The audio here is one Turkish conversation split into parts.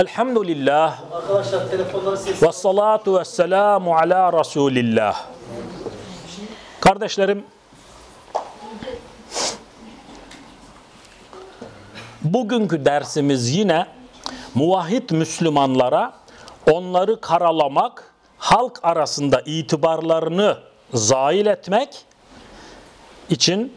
Elhamdülillah ve salatu ve selamu ala Resulillah. Kardeşlerim, bugünkü dersimiz yine muvahhid Müslümanlara onları karalamak, halk arasında itibarlarını zail etmek için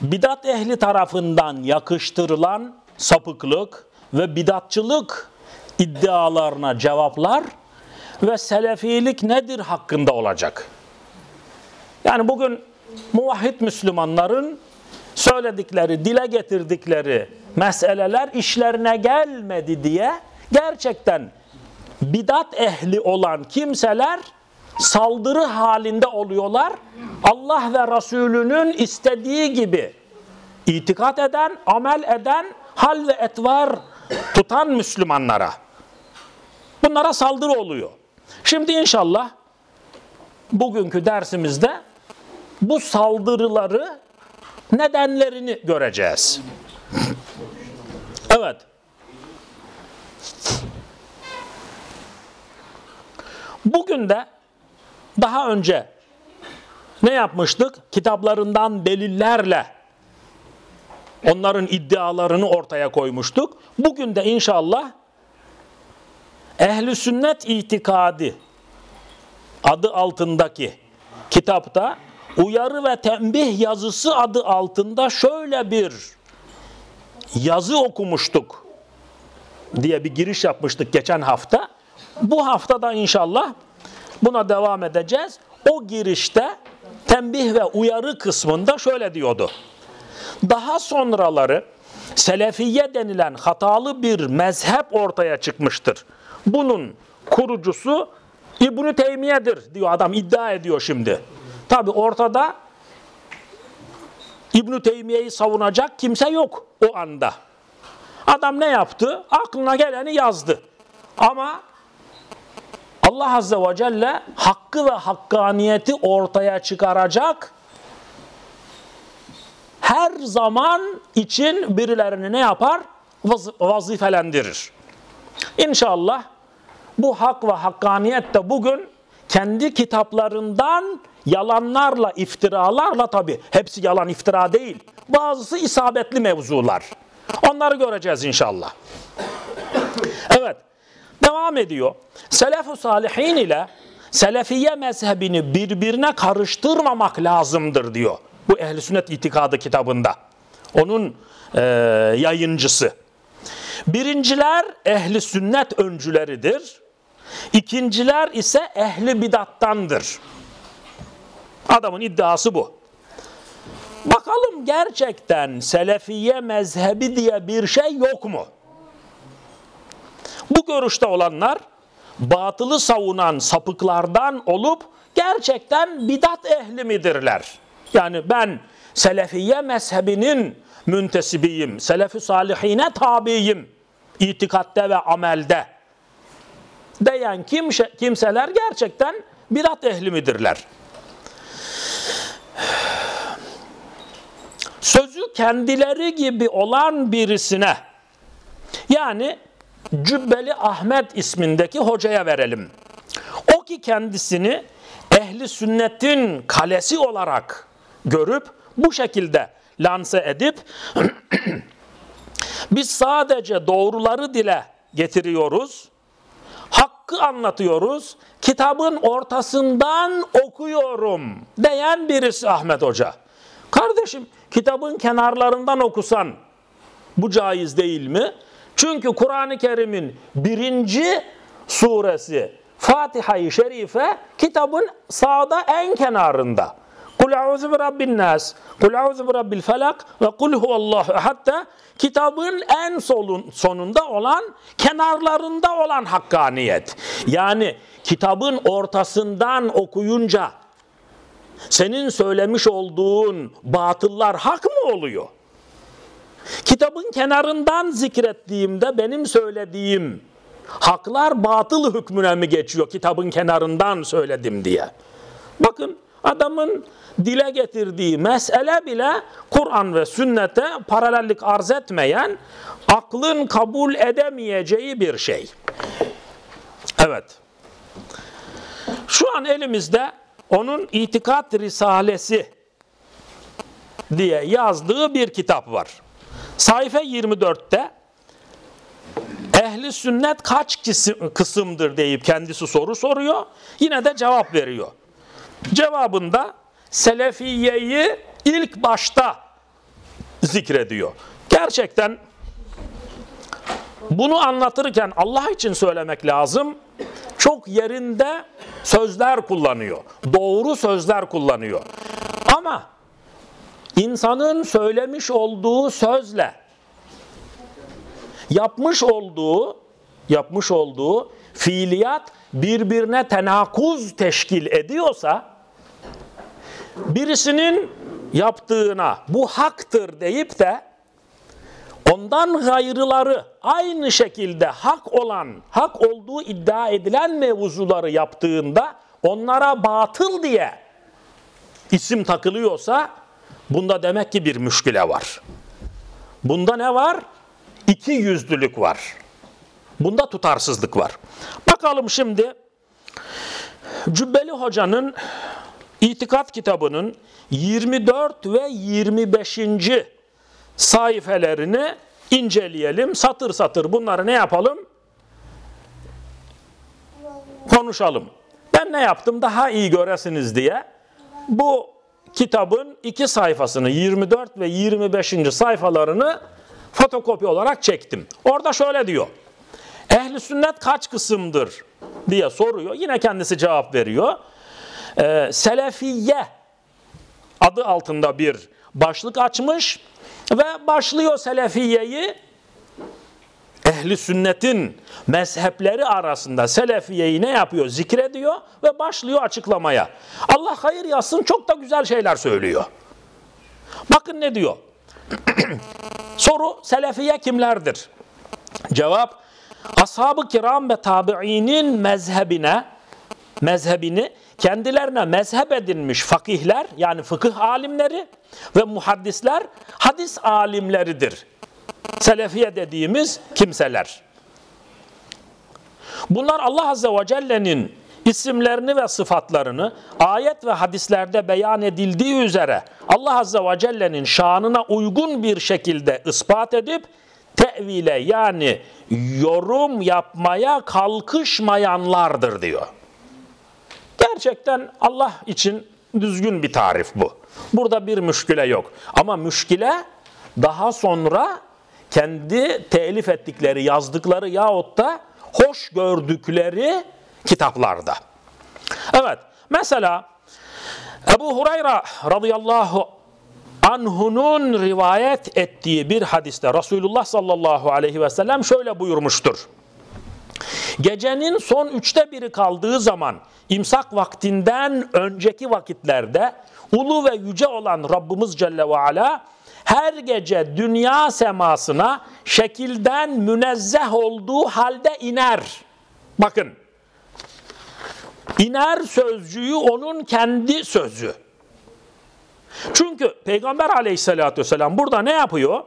bidat ehli tarafından yakıştırılan sapıklık ve bidatçılık iddialarına cevaplar ve selefilik nedir hakkında olacak. Yani bugün muvahhid Müslümanların söyledikleri, dile getirdikleri meseleler işlerine gelmedi diye gerçekten bidat ehli olan kimseler saldırı halinde oluyorlar. Allah ve Resulünün istediği gibi itikat eden, amel eden, hal ve etvar tutan Müslümanlara. Bunlara saldırı oluyor. Şimdi inşallah bugünkü dersimizde bu saldırıları nedenlerini göreceğiz. Evet. Bugün de daha önce ne yapmıştık? Kitaplarından delillerle onların iddialarını ortaya koymuştuk. Bugün de inşallah ehli sünnet itikadi adı altındaki kitapta uyarı ve tembih yazısı adı altında şöyle bir yazı okumuştuk diye bir giriş yapmıştık geçen hafta. Bu haftada inşallah buna devam edeceğiz. O girişte tembih ve uyarı kısmında şöyle diyordu. Daha sonraları Selefiye denilen hatalı bir mezhep ortaya çıkmıştır. Bunun kurucusu İbn-i Teymiye'dir diyor adam iddia ediyor şimdi. Tabi ortada İbn-i Teymiye'yi savunacak kimse yok o anda. Adam ne yaptı? Aklına geleni yazdı. Ama Allah Azze ve Celle hakkı ve hakkaniyeti ortaya çıkaracak her zaman için birilerini ne yapar? Vaz vazifelendirir. İnşallah bu hak ve hakkaniyet de bugün kendi kitaplarından yalanlarla, iftiralarla tabi hepsi yalan iftira değil. Bazısı isabetli mevzular. Onları göreceğiz inşallah. Evet. Devam ediyor. Selef-i salihin ile Selefiye mezhebini birbirine karıştırmamak lazımdır diyor. Bu Ehl-i Sünnet İtikadı kitabında. Onun e, yayıncısı. Birinciler ehli sünnet öncüleridir. İkinciler ise ehli bidattandır. Adamın iddiası bu. Bakalım gerçekten selefiye mezhebi diye bir şey yok mu? Bu görüşte olanlar batılı savunan sapıklardan olup gerçekten bidat ehli midirler? Yani ben selefiye mezhebinin müntesibiyim, selefi salihine tabiyim, itikatte ve amelde diyen kimse, kimseler gerçekten bidat ehli midirler? Sözü kendileri gibi olan birisine yani Cübbeli Ahmet ismindeki hocaya verelim. O ki kendisini ehli sünnetin kalesi olarak görüp bu şekilde lanse edip biz sadece doğruları dile getiriyoruz. Hakkı anlatıyoruz. Kitabın ortasından okuyorum diyen birisi Ahmet Hoca. Kardeşim kitabın kenarlarından okusan bu caiz değil mi? Çünkü Kur'an-ı Kerim'in birinci suresi Fatiha-i Şerife kitabın sağda en kenarında. Kul a'udhu bi rabbin nas, kul a'udhu bi rabbil felak ve kul huvallahu hatta kitabın en solun, sonunda olan kenarlarında olan hakkaniyet. Yani kitabın ortasından okuyunca senin söylemiş olduğun batıllar hak mı oluyor? Kitabın kenarından zikrettiğimde benim söylediğim haklar batıl hükmüne mi geçiyor kitabın kenarından söyledim diye. Bakın adamın dile getirdiği mesele bile Kur'an ve sünnete paralellik arz etmeyen, aklın kabul edemeyeceği bir şey. Evet. Şu an elimizde onun İtikat Risalesi diye yazdığı bir kitap var. Sayfa 24'te ehli sünnet kaç kısımdır deyip kendisi soru soruyor. Yine de cevap veriyor. Cevabında Selefiye'yi ilk başta zikrediyor. Gerçekten bunu anlatırken Allah için söylemek lazım. Çok yerinde sözler kullanıyor. Doğru sözler kullanıyor. Ama insanın söylemiş olduğu sözle yapmış olduğu yapmış olduğu fiiliyat birbirine tenakuz teşkil ediyorsa birisinin yaptığına bu haktır deyip de ondan gayrıları aynı şekilde hak olan, hak olduğu iddia edilen mevzuları yaptığında onlara batıl diye isim takılıyorsa bunda demek ki bir müşkile var. Bunda ne var? İki yüzlülük var. Bunda tutarsızlık var. Bakalım şimdi Cübbeli Hoca'nın İtikat kitabının 24 ve 25. sayfelerini inceleyelim. Satır satır bunları ne yapalım? Konuşalım. Ben ne yaptım daha iyi göresiniz diye bu kitabın iki sayfasını 24 ve 25. sayfalarını fotokopi olarak çektim. Orada şöyle diyor. Ehli sünnet kaç kısımdır diye soruyor. Yine kendisi cevap veriyor. Ee, Selefiye adı altında bir başlık açmış ve başlıyor Selefiye'yi ehli sünnetin mezhepleri arasında Selefiye'yi ne yapıyor? Zikrediyor ve başlıyor açıklamaya. Allah hayır yazsın çok da güzel şeyler söylüyor. Bakın ne diyor? Soru Selefiye kimlerdir? Cevap Ashab-ı kiram ve tabiinin mezhebine mezhebini kendilerine mezhep edinmiş fakihler yani fıkıh alimleri ve muhaddisler hadis alimleridir. Selefiye dediğimiz kimseler. Bunlar Allah Azze ve Celle'nin isimlerini ve sıfatlarını ayet ve hadislerde beyan edildiği üzere Allah Azze ve Celle'nin şanına uygun bir şekilde ispat edip tevile yani yorum yapmaya kalkışmayanlardır diyor. Gerçekten Allah için düzgün bir tarif bu. Burada bir müşkile yok. Ama müşkile daha sonra kendi telif ettikleri, yazdıkları yahut da hoş gördükleri kitaplarda. Evet, mesela Ebu Hureyre radıyallahu anhunun rivayet ettiği bir hadiste Resulullah sallallahu aleyhi ve sellem şöyle buyurmuştur. Gecenin son üçte biri kaldığı zaman imsak vaktinden önceki vakitlerde ulu ve yüce olan Rabbimiz Celle ve Ala her gece dünya semasına şekilden münezzeh olduğu halde iner. Bakın, iner sözcüğü onun kendi sözü. Çünkü Peygamber aleyhissalatü vesselam burada ne yapıyor?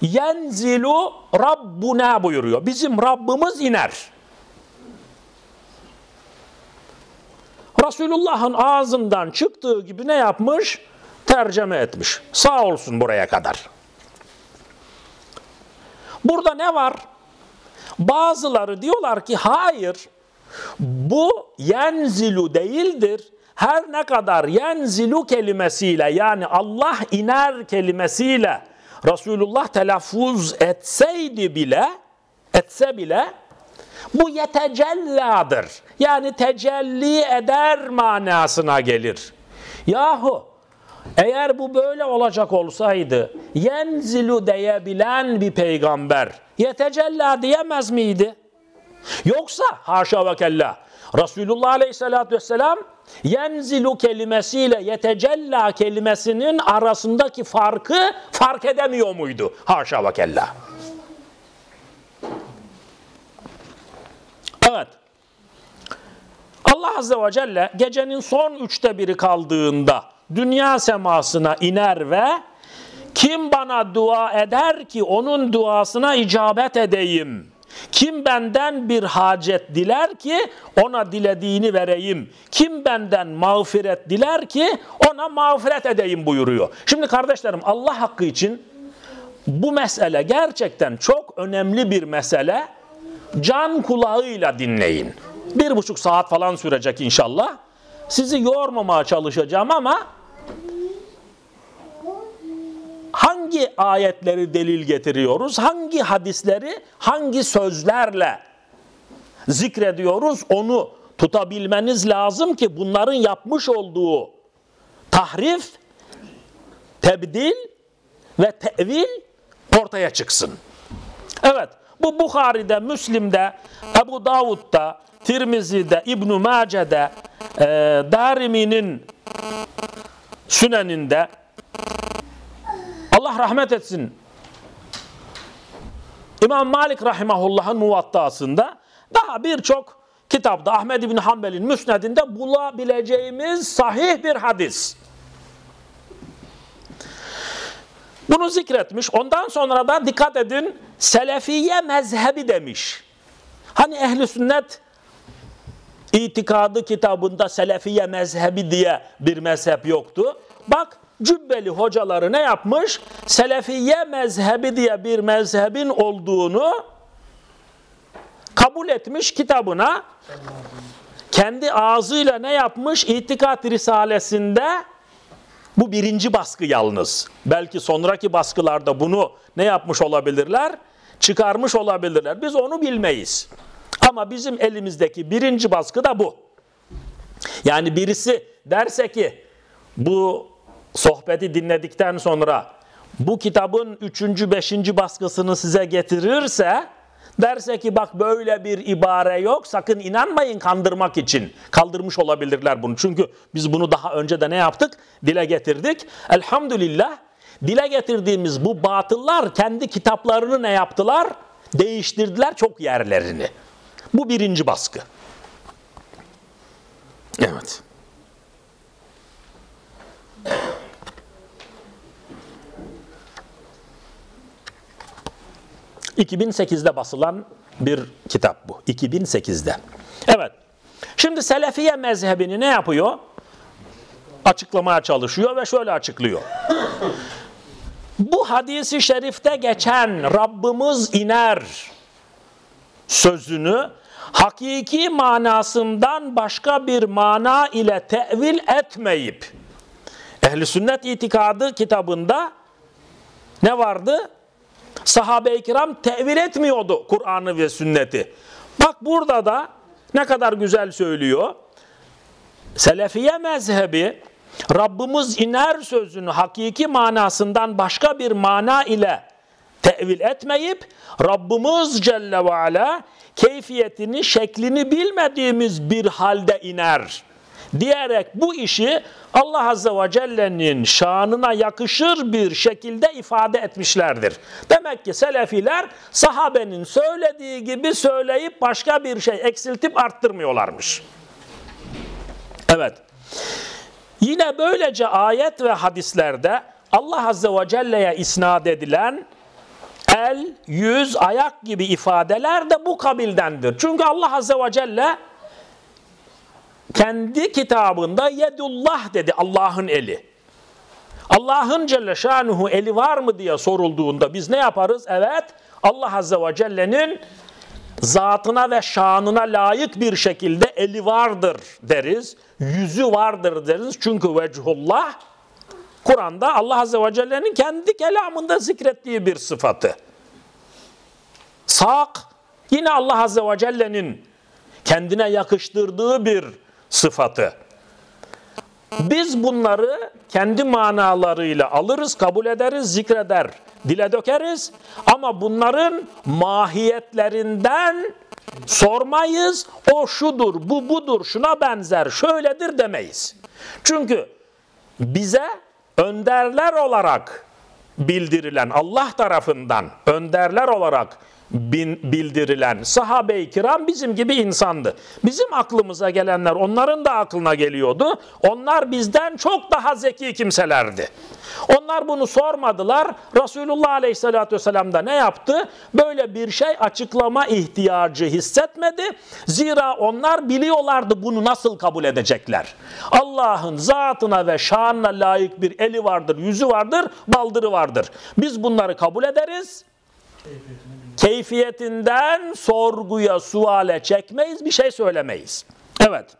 Yenzilu Rabbuna buyuruyor. Bizim Rabbimiz iner. Resulullah'ın ağzından çıktığı gibi ne yapmış? Tercüme etmiş. Sağ olsun buraya kadar. Burada ne var? Bazıları diyorlar ki hayır bu yenzilu değildir. Her ne kadar yenzilu kelimesiyle yani Allah iner kelimesiyle Resulullah telaffuz etseydi bile etse bile bu yetecelladır. Yani tecelli eder manasına gelir. Yahu eğer bu böyle olacak olsaydı yenzilu diyebilen bir peygamber yetecella diyemez miydi? Yoksa haşa ve kella Resulullah Aleyhisselatü Vesselam yenzilu kelimesiyle yetecella kelimesinin arasındaki farkı fark edemiyor muydu? Haşa ve kella. Evet. Allah Azze ve Celle gecenin son üçte biri kaldığında dünya semasına iner ve kim bana dua eder ki onun duasına icabet edeyim. Kim benden bir hacet diler ki ona dilediğini vereyim. Kim benden mağfiret diler ki ona mağfiret edeyim buyuruyor. Şimdi kardeşlerim Allah hakkı için bu mesele gerçekten çok önemli bir mesele. Can kulağıyla dinleyin. Bir buçuk saat falan sürecek inşallah. Sizi yormamaya çalışacağım ama hangi ayetleri delil getiriyoruz, hangi hadisleri hangi sözlerle zikrediyoruz onu tutabilmeniz lazım ki bunların yapmış olduğu tahrif, tebdil ve tevil ortaya çıksın. Evet, bu Bukhari'de, Müslim'de, Ebu Davud'da, Tirmizi'de, İbn-i Mace'de, e, Darimi'nin Sünen'inde, Allah rahmet etsin. İmam Malik rahimahullah'ın muvattasında daha birçok kitapta Ahmed bin Hanbel'in müsnedinde bulabileceğimiz sahih bir hadis. Bunu zikretmiş. Ondan sonra da dikkat edin Selefiye mezhebi demiş. Hani ehli sünnet itikadı kitabında Selefiye mezhebi diye bir mezhep yoktu. Bak cübbeli hocaları ne yapmış? Selefiye mezhebi diye bir mezhebin olduğunu kabul etmiş kitabına. Kendi ağzıyla ne yapmış? İtikat Risalesinde bu birinci baskı yalnız. Belki sonraki baskılarda bunu ne yapmış olabilirler? Çıkarmış olabilirler. Biz onu bilmeyiz. Ama bizim elimizdeki birinci baskı da bu. Yani birisi derse ki bu sohbeti dinledikten sonra bu kitabın üçüncü, beşinci baskısını size getirirse derse ki bak böyle bir ibare yok sakın inanmayın kandırmak için. Kaldırmış olabilirler bunu. Çünkü biz bunu daha önce de ne yaptık? Dile getirdik. Elhamdülillah dile getirdiğimiz bu batıllar kendi kitaplarını ne yaptılar? Değiştirdiler çok yerlerini. Bu birinci baskı. Evet. 2008'de basılan bir kitap bu. 2008'de. Evet. Şimdi Selefiye mezhebini ne yapıyor? Açıklamaya çalışıyor ve şöyle açıklıyor. Bu hadisi şerifte geçen Rabbimiz iner sözünü hakiki manasından başka bir mana ile tevil etmeyip Ehli Sünnet İtikadı kitabında ne vardı? Sahabe-i kiram tevil etmiyordu Kur'an'ı ve sünneti. Bak burada da ne kadar güzel söylüyor. Selefiye mezhebi Rabbimiz iner sözünü hakiki manasından başka bir mana ile tevil etmeyip Rabbimiz Celle ve Ala keyfiyetini, şeklini bilmediğimiz bir halde iner diyerek bu işi Allah Azze ve Celle'nin şanına yakışır bir şekilde ifade etmişlerdir. Demek ki Selefiler sahabenin söylediği gibi söyleyip başka bir şey eksiltip arttırmıyorlarmış. Evet. Yine böylece ayet ve hadislerde Allah Azze ve Celle'ye isnat edilen el, yüz, ayak gibi ifadeler de bu kabildendir. Çünkü Allah Azze ve Celle kendi kitabında yedullah dedi Allah'ın eli. Allah'ın Celle Şanuhu eli var mı diye sorulduğunda biz ne yaparız? Evet Allah Azze ve Celle'nin zatına ve şanına layık bir şekilde eli vardır deriz. Yüzü vardır deriz. Çünkü vechullah Kur'an'da Allah Azze ve Celle'nin kendi kelamında zikrettiği bir sıfatı. Sak yine Allah Azze ve Celle'nin kendine yakıştırdığı bir sıfatı. Biz bunları kendi manalarıyla alırız, kabul ederiz, zikreder, dile dökeriz ama bunların mahiyetlerinden sormayız. O şudur, bu budur, şuna benzer, şöyledir demeyiz. Çünkü bize önderler olarak bildirilen Allah tarafından önderler olarak bildirilen sahabe-i kiram bizim gibi insandı. Bizim aklımıza gelenler onların da aklına geliyordu. Onlar bizden çok daha zeki kimselerdi. Onlar bunu sormadılar. Resulullah Aleyhisselatü Vesselam da ne yaptı? Böyle bir şey açıklama ihtiyacı hissetmedi. Zira onlar biliyorlardı bunu nasıl kabul edecekler. Allah'ın zatına ve şanına layık bir eli vardır, yüzü vardır, baldırı vardır. Biz bunları kabul ederiz keyfiyetinden sorguya, suale çekmeyiz, bir şey söylemeyiz. Evet.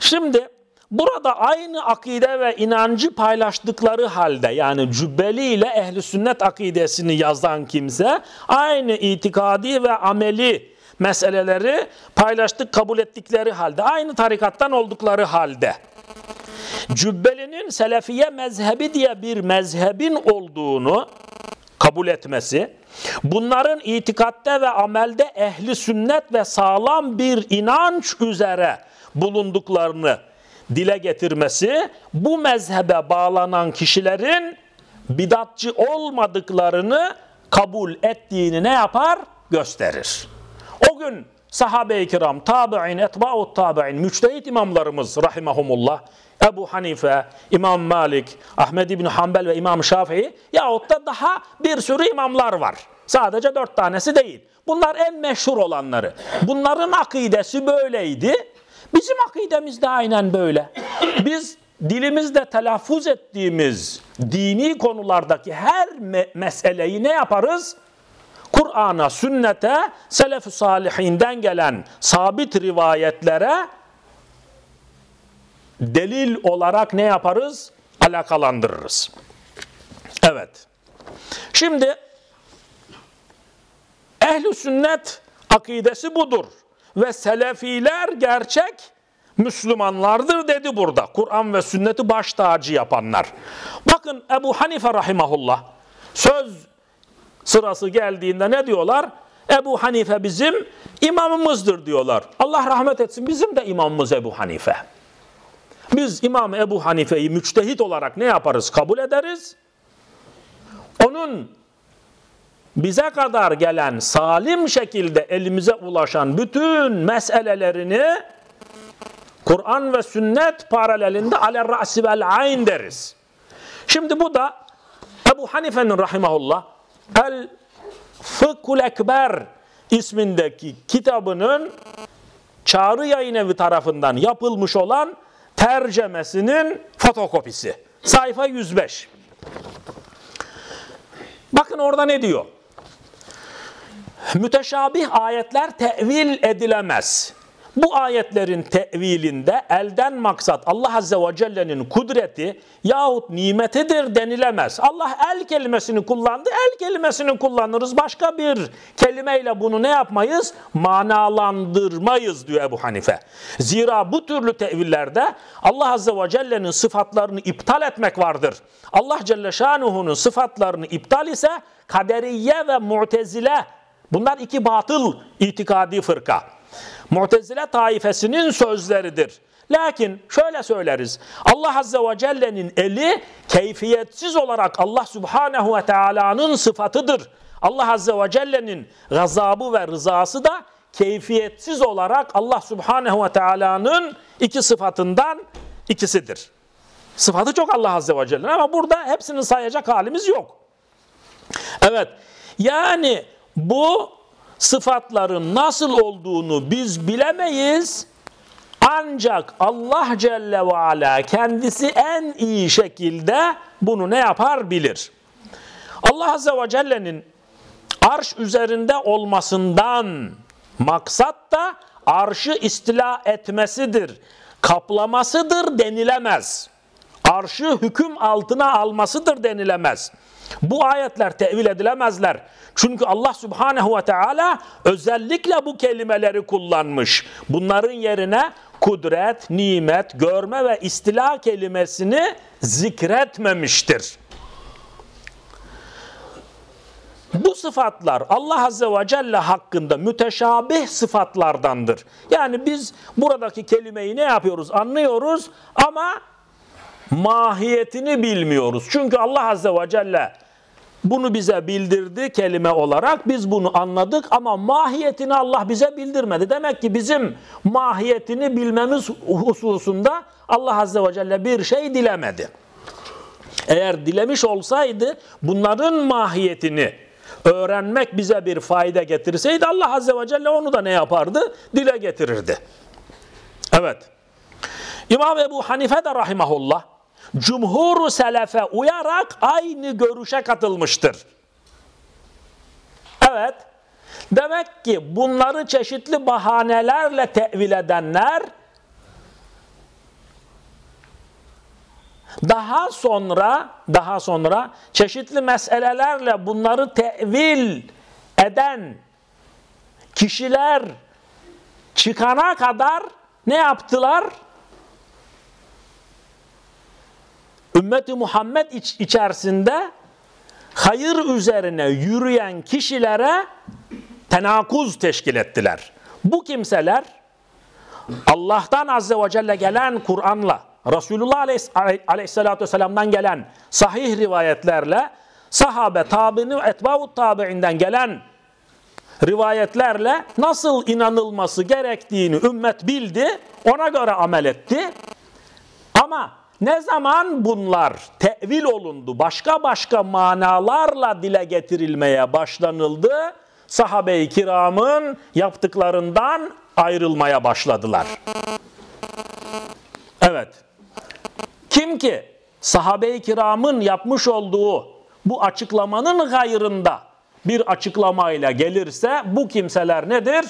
Şimdi burada aynı akide ve inancı paylaştıkları halde yani Cübbeli ile ehli sünnet akidesini yazan kimse aynı itikadi ve ameli meseleleri paylaştık kabul ettikleri halde aynı tarikattan oldukları halde Cübbeli'nin Selefiye mezhebi diye bir mezhebin olduğunu kabul etmesi, bunların itikatte ve amelde ehli sünnet ve sağlam bir inanç üzere bulunduklarını dile getirmesi, bu mezhebe bağlanan kişilerin bidatçı olmadıklarını kabul ettiğini ne yapar? Gösterir. O gün sahabe-i kiram, tabi'in, etba'ut tabi'in, müçtehit imamlarımız rahimahumullah, Ebu Hanife, İmam Malik, Ahmed İbni Hanbel ve İmam Şafii yahut da daha bir sürü imamlar var. Sadece dört tanesi değil. Bunlar en meşhur olanları. Bunların akidesi böyleydi. Bizim akidemiz de aynen böyle. Biz dilimizde telaffuz ettiğimiz dini konulardaki her me meseleyi ne yaparız? Kur'an'a, sünnete, selef-i salihinden gelen sabit rivayetlere delil olarak ne yaparız? Alakalandırırız. Evet. Şimdi ehli sünnet akidesi budur. Ve selefiler gerçek Müslümanlardır dedi burada. Kur'an ve sünneti baş tacı yapanlar. Bakın Ebu Hanife rahimahullah söz sırası geldiğinde ne diyorlar? Ebu Hanife bizim imamımızdır diyorlar. Allah rahmet etsin bizim de imamımız Ebu Hanife. Biz İmam Ebu Hanife'yi müçtehit olarak ne yaparız? Kabul ederiz. Onun bize kadar gelen salim şekilde elimize ulaşan bütün meselelerini Kur'an ve sünnet paralelinde ale ra'si vel ayn deriz. Şimdi bu da Ebu Hanife'nin rahimahullah El Fıkhul Ekber ismindeki kitabının Çağrı Yayın Evi tarafından yapılmış olan tercemesinin fotokopisi. Sayfa 105. Bakın orada ne diyor? Müteşabih ayetler tevil edilemez. Bu ayetlerin tevilinde elden maksat Allah Azze ve Celle'nin kudreti yahut nimetidir denilemez. Allah el kelimesini kullandı, el kelimesini kullanırız. Başka bir kelimeyle bunu ne yapmayız? Manalandırmayız diyor Ebu Hanife. Zira bu türlü tevillerde Allah Azze ve Celle'nin sıfatlarını iptal etmek vardır. Allah Celle Şanuhu'nun sıfatlarını iptal ise kaderiye ve mu'tezile bunlar iki batıl itikadi fırka. Mu'tezile taifesinin sözleridir. Lakin şöyle söyleriz. Allah Azze ve Celle'nin eli keyfiyetsiz olarak Allah Subhanahu ve Teala'nın sıfatıdır. Allah Azze ve Celle'nin gazabı ve rızası da keyfiyetsiz olarak Allah Subhanahu ve Teala'nın iki sıfatından ikisidir. Sıfatı çok Allah Azze ve Celle'nin ama burada hepsini sayacak halimiz yok. Evet, yani bu sıfatların nasıl olduğunu biz bilemeyiz. Ancak Allah Celle ve Ala kendisi en iyi şekilde bunu ne yapar bilir. Allah Azze ve Celle'nin arş üzerinde olmasından maksat da arşı istila etmesidir, kaplamasıdır denilemez. Arşı hüküm altına almasıdır denilemez. Bu ayetler tevil edilemezler. Çünkü Allah Subhanahu ve Teala özellikle bu kelimeleri kullanmış. Bunların yerine kudret, nimet, görme ve istila kelimesini zikretmemiştir. Bu sıfatlar Allah Azze ve Celle hakkında müteşabih sıfatlardandır. Yani biz buradaki kelimeyi ne yapıyoruz? Anlıyoruz ama mahiyetini bilmiyoruz. Çünkü Allah Azze ve Celle bunu bize bildirdi kelime olarak. Biz bunu anladık ama mahiyetini Allah bize bildirmedi. Demek ki bizim mahiyetini bilmemiz hususunda Allah Azze ve Celle bir şey dilemedi. Eğer dilemiş olsaydı bunların mahiyetini öğrenmek bize bir fayda getirseydi Allah Azze ve Celle onu da ne yapardı? Dile getirirdi. Evet. İmam Ebu Hanife de rahimahullah cumhur selefe uyarak aynı görüşe katılmıştır. Evet. Demek ki bunları çeşitli bahanelerle tevil edenler daha sonra daha sonra çeşitli meselelerle bunları tevil eden kişiler çıkana kadar ne yaptılar? Ümmeti Muhammed iç içerisinde hayır üzerine yürüyen kişilere tenakuz teşkil ettiler. Bu kimseler Allah'tan Azze ve Celle gelen Kur'an'la, Resulullah Aleyhisselatü Vesselam'dan gelen sahih rivayetlerle, sahabe, tabini, etbavut tabi'inden gelen rivayetlerle nasıl inanılması gerektiğini ümmet bildi, ona göre amel etti. Ama ne zaman bunlar tevil olundu, başka başka manalarla dile getirilmeye başlanıldı, sahabe-i kiramın yaptıklarından ayrılmaya başladılar. Evet. Kim ki sahabe-i kiramın yapmış olduğu bu açıklamanın gayrında bir açıklamayla gelirse bu kimseler nedir?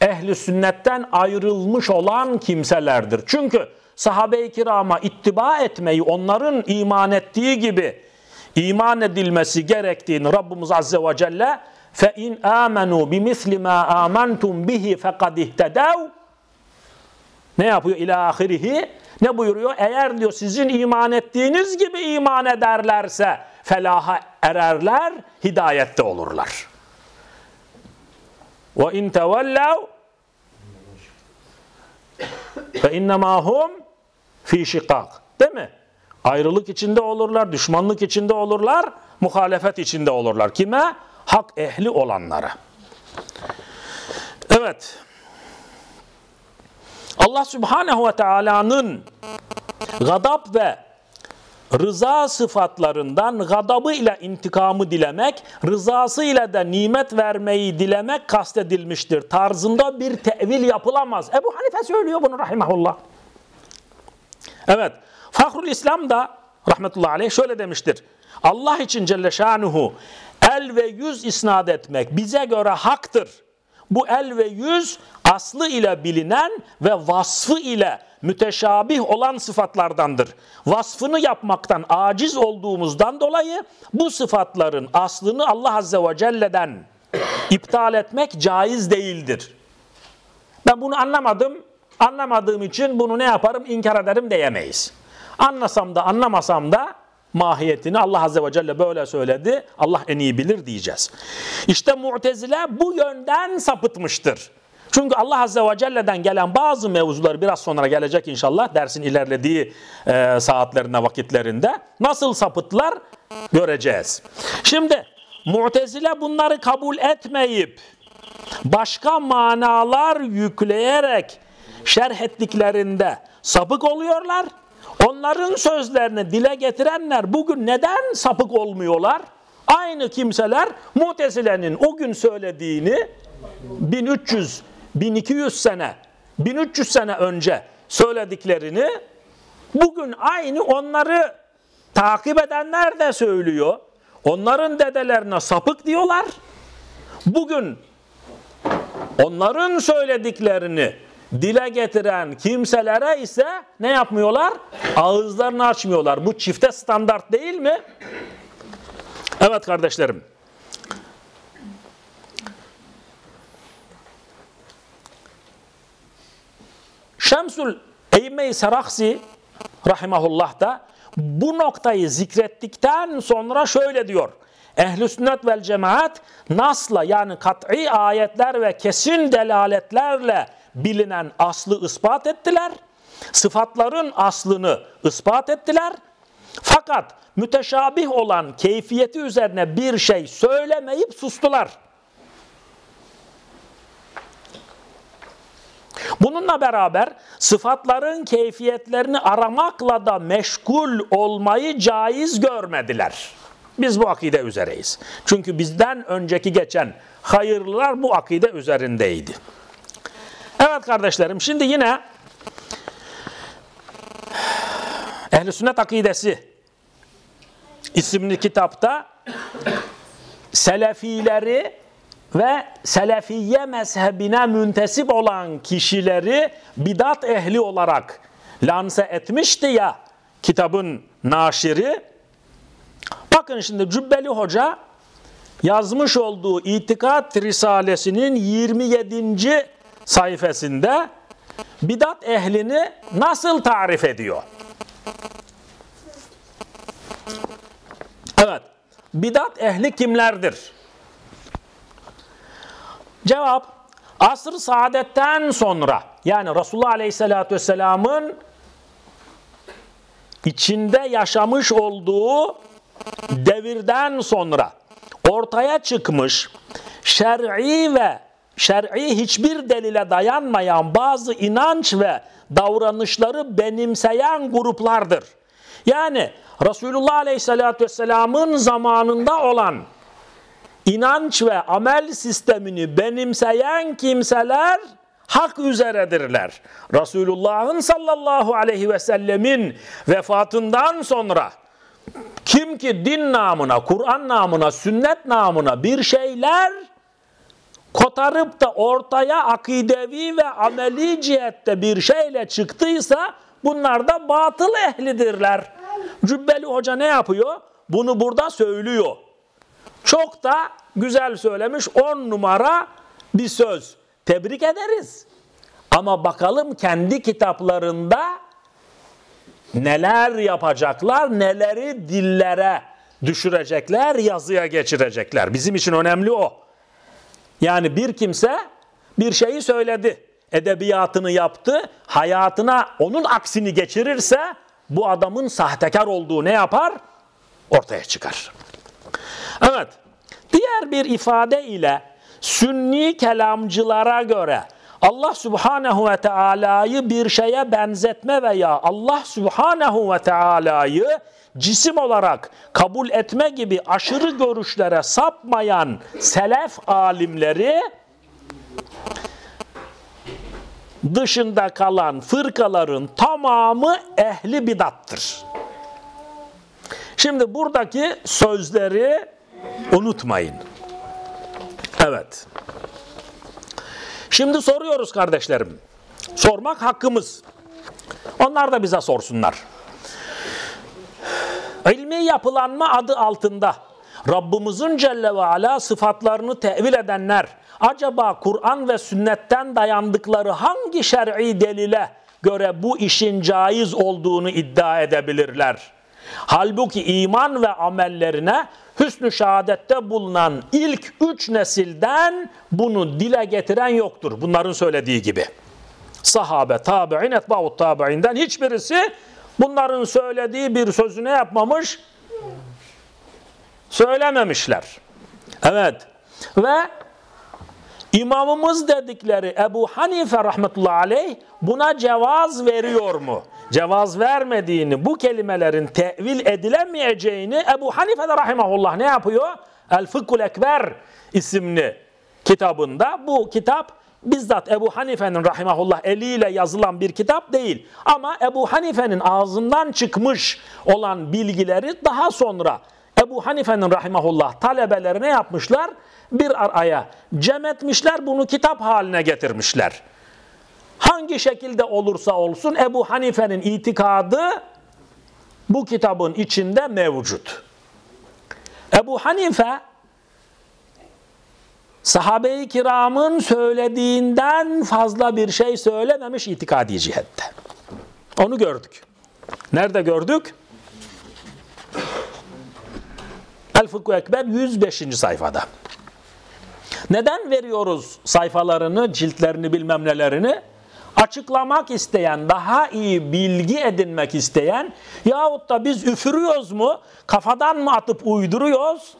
Ehli sünnetten ayrılmış olan kimselerdir. Çünkü sahabe-i kirama ittiba etmeyi onların iman ettiği gibi iman edilmesi gerektiğini Rabbimiz Azze ve Celle فَاِنْ آمَنُوا بِمِثْلِ مَا آمَنْتُمْ بِهِ فَقَدْ اِهْتَدَوْا Ne yapıyor? İlâ ahirihi. Ne buyuruyor? Eğer diyor sizin iman ettiğiniz gibi iman ederlerse felaha ererler, hidayette olurlar. وَاِنْ تَوَلَّوْا فَاِنَّمَا هُمْ fi şikak. Değil mi? Ayrılık içinde olurlar, düşmanlık içinde olurlar, muhalefet içinde olurlar. Kime? Hak ehli olanlara. Evet. Allah Subhanahu ve Taala'nın gadab ve rıza sıfatlarından gadabı ile intikamı dilemek, rızası ile de nimet vermeyi dilemek kastedilmiştir. Tarzında bir tevil yapılamaz. Ebu Hanife söylüyor bunu rahimahullah. Evet. Fahrul İslam da rahmetullahi aleyh şöyle demiştir. Allah için Celle Şanuhu el ve yüz isnat etmek bize göre haktır. Bu el ve yüz aslı ile bilinen ve vasfı ile müteşabih olan sıfatlardandır. Vasfını yapmaktan aciz olduğumuzdan dolayı bu sıfatların aslını Allah Azze ve Celle'den iptal etmek caiz değildir. Ben bunu anlamadım. Anlamadığım için bunu ne yaparım? İnkar ederim diyemeyiz. Anlasam da anlamasam da mahiyetini Allah Azze ve Celle böyle söyledi. Allah en iyi bilir diyeceğiz. İşte Mu'tezile bu yönden sapıtmıştır. Çünkü Allah Azze ve Celle'den gelen bazı mevzular biraz sonra gelecek inşallah dersin ilerlediği e, saatlerinde vakitlerinde nasıl sapıtlar göreceğiz. Şimdi Mu'tezile bunları kabul etmeyip başka manalar yükleyerek şerh ettiklerinde sapık oluyorlar. Onların sözlerini dile getirenler bugün neden sapık olmuyorlar? Aynı kimseler Mutezile'nin o gün söylediğini 1300 1200 sene 1300 sene önce söylediklerini bugün aynı onları takip edenler de söylüyor. Onların dedelerine sapık diyorlar. Bugün onların söylediklerini dile getiren kimselere ise ne yapmıyorlar? Ağızlarını açmıyorlar. Bu çifte standart değil mi? Evet kardeşlerim. Şemsül Eyme-i rahimahullah da bu noktayı zikrettikten sonra şöyle diyor. Ehl-i sünnet vel cemaat nasla yani kat'i ayetler ve kesin delaletlerle bilinen aslı ispat ettiler. sıfatların aslını ispat ettiler. Fakat müteşabih olan keyfiyeti üzerine bir şey söylemeyip sustular. Bununla beraber sıfatların keyfiyetlerini aramakla da meşgul olmayı caiz görmediler. Biz bu akide üzereyiz. Çünkü bizden önceki geçen hayırlılar bu akide üzerindeydi. Evet kardeşlerim şimdi yine Ehl-i Sünnet Akidesi isimli kitapta Selefileri ve Selefiye mezhebine müntesip olan kişileri bidat ehli olarak lanse etmişti ya kitabın naşiri. Bakın şimdi Cübbeli Hoca yazmış olduğu İtikat Risalesinin 27. sayfasında bidat ehlini nasıl tarif ediyor? Evet, bidat ehli kimlerdir? Cevap, asr saadetten sonra yani Resulullah Aleyhisselatü Vesselam'ın içinde yaşamış olduğu devirden sonra ortaya çıkmış şer'i ve şer'i hiçbir delile dayanmayan bazı inanç ve davranışları benimseyen gruplardır. Yani Resulullah Aleyhisselatü Vesselam'ın zamanında olan inanç ve amel sistemini benimseyen kimseler hak üzeredirler. Resulullah'ın sallallahu aleyhi ve sellemin vefatından sonra kim ki din namına, Kur'an namına, sünnet namına bir şeyler kotarıp da ortaya akidevi ve ameli cihette bir şeyle çıktıysa bunlar da batıl ehlidirler. Cübbeli Hoca ne yapıyor? Bunu burada söylüyor. Çok da güzel söylemiş 10 numara bir söz. Tebrik ederiz. Ama bakalım kendi kitaplarında neler yapacaklar, neleri dillere düşürecekler, yazıya geçirecekler. Bizim için önemli o. Yani bir kimse bir şeyi söyledi, edebiyatını yaptı, hayatına onun aksini geçirirse bu adamın sahtekar olduğu ne yapar? Ortaya çıkar. Evet, diğer bir ifade ile sünni kelamcılara göre Allah Subhanahu ve Teala'yı bir şeye benzetme veya Allah Subhanahu ve Teala'yı cisim olarak kabul etme gibi aşırı görüşlere sapmayan selef alimleri dışında kalan fırkaların tamamı ehli bidattır. Şimdi buradaki sözleri unutmayın. Evet. Şimdi soruyoruz kardeşlerim. Sormak hakkımız. Onlar da bize sorsunlar. İlmi yapılanma adı altında Rabbimizin Celle ve Ala sıfatlarını tevil edenler acaba Kur'an ve sünnetten dayandıkları hangi şer'i delile göre bu işin caiz olduğunu iddia edebilirler? Halbuki iman ve amellerine hüsnü şehadette bulunan ilk üç nesilden bunu dile getiren yoktur. Bunların söylediği gibi. Sahabe, tabi'in, etba'ut tabi'inden hiçbirisi bunların söylediği bir sözü ne yapmamış? Söylememişler. Evet. Ve imamımız dedikleri Ebu Hanife rahmetullahi aleyh buna cevaz veriyor mu? Cevaz vermediğini, bu kelimelerin tevil edilemeyeceğini Ebu Hanife de rahimahullah ne yapıyor? El Fıkhul Ekber isimli kitabında bu kitap bizzat Ebu Hanife'nin rahimahullah eliyle yazılan bir kitap değil. Ama Ebu Hanife'nin ağzından çıkmış olan bilgileri daha sonra Ebu Hanife'nin rahimahullah talebelerine yapmışlar? Bir araya cem etmişler, bunu kitap haline getirmişler. Hangi şekilde olursa olsun Ebu Hanife'nin itikadı bu kitabın içinde mevcut. Ebu Hanife sahabe-i kiramın söylediğinden fazla bir şey söylememiş itikadi cihette. Onu gördük. Nerede gördük? El Fıkhu Ekber 105. sayfada. Neden veriyoruz sayfalarını, ciltlerini bilmem nelerini? açıklamak isteyen, daha iyi bilgi edinmek isteyen yahut da biz üfürüyoruz mu, kafadan mı atıp uyduruyoruz?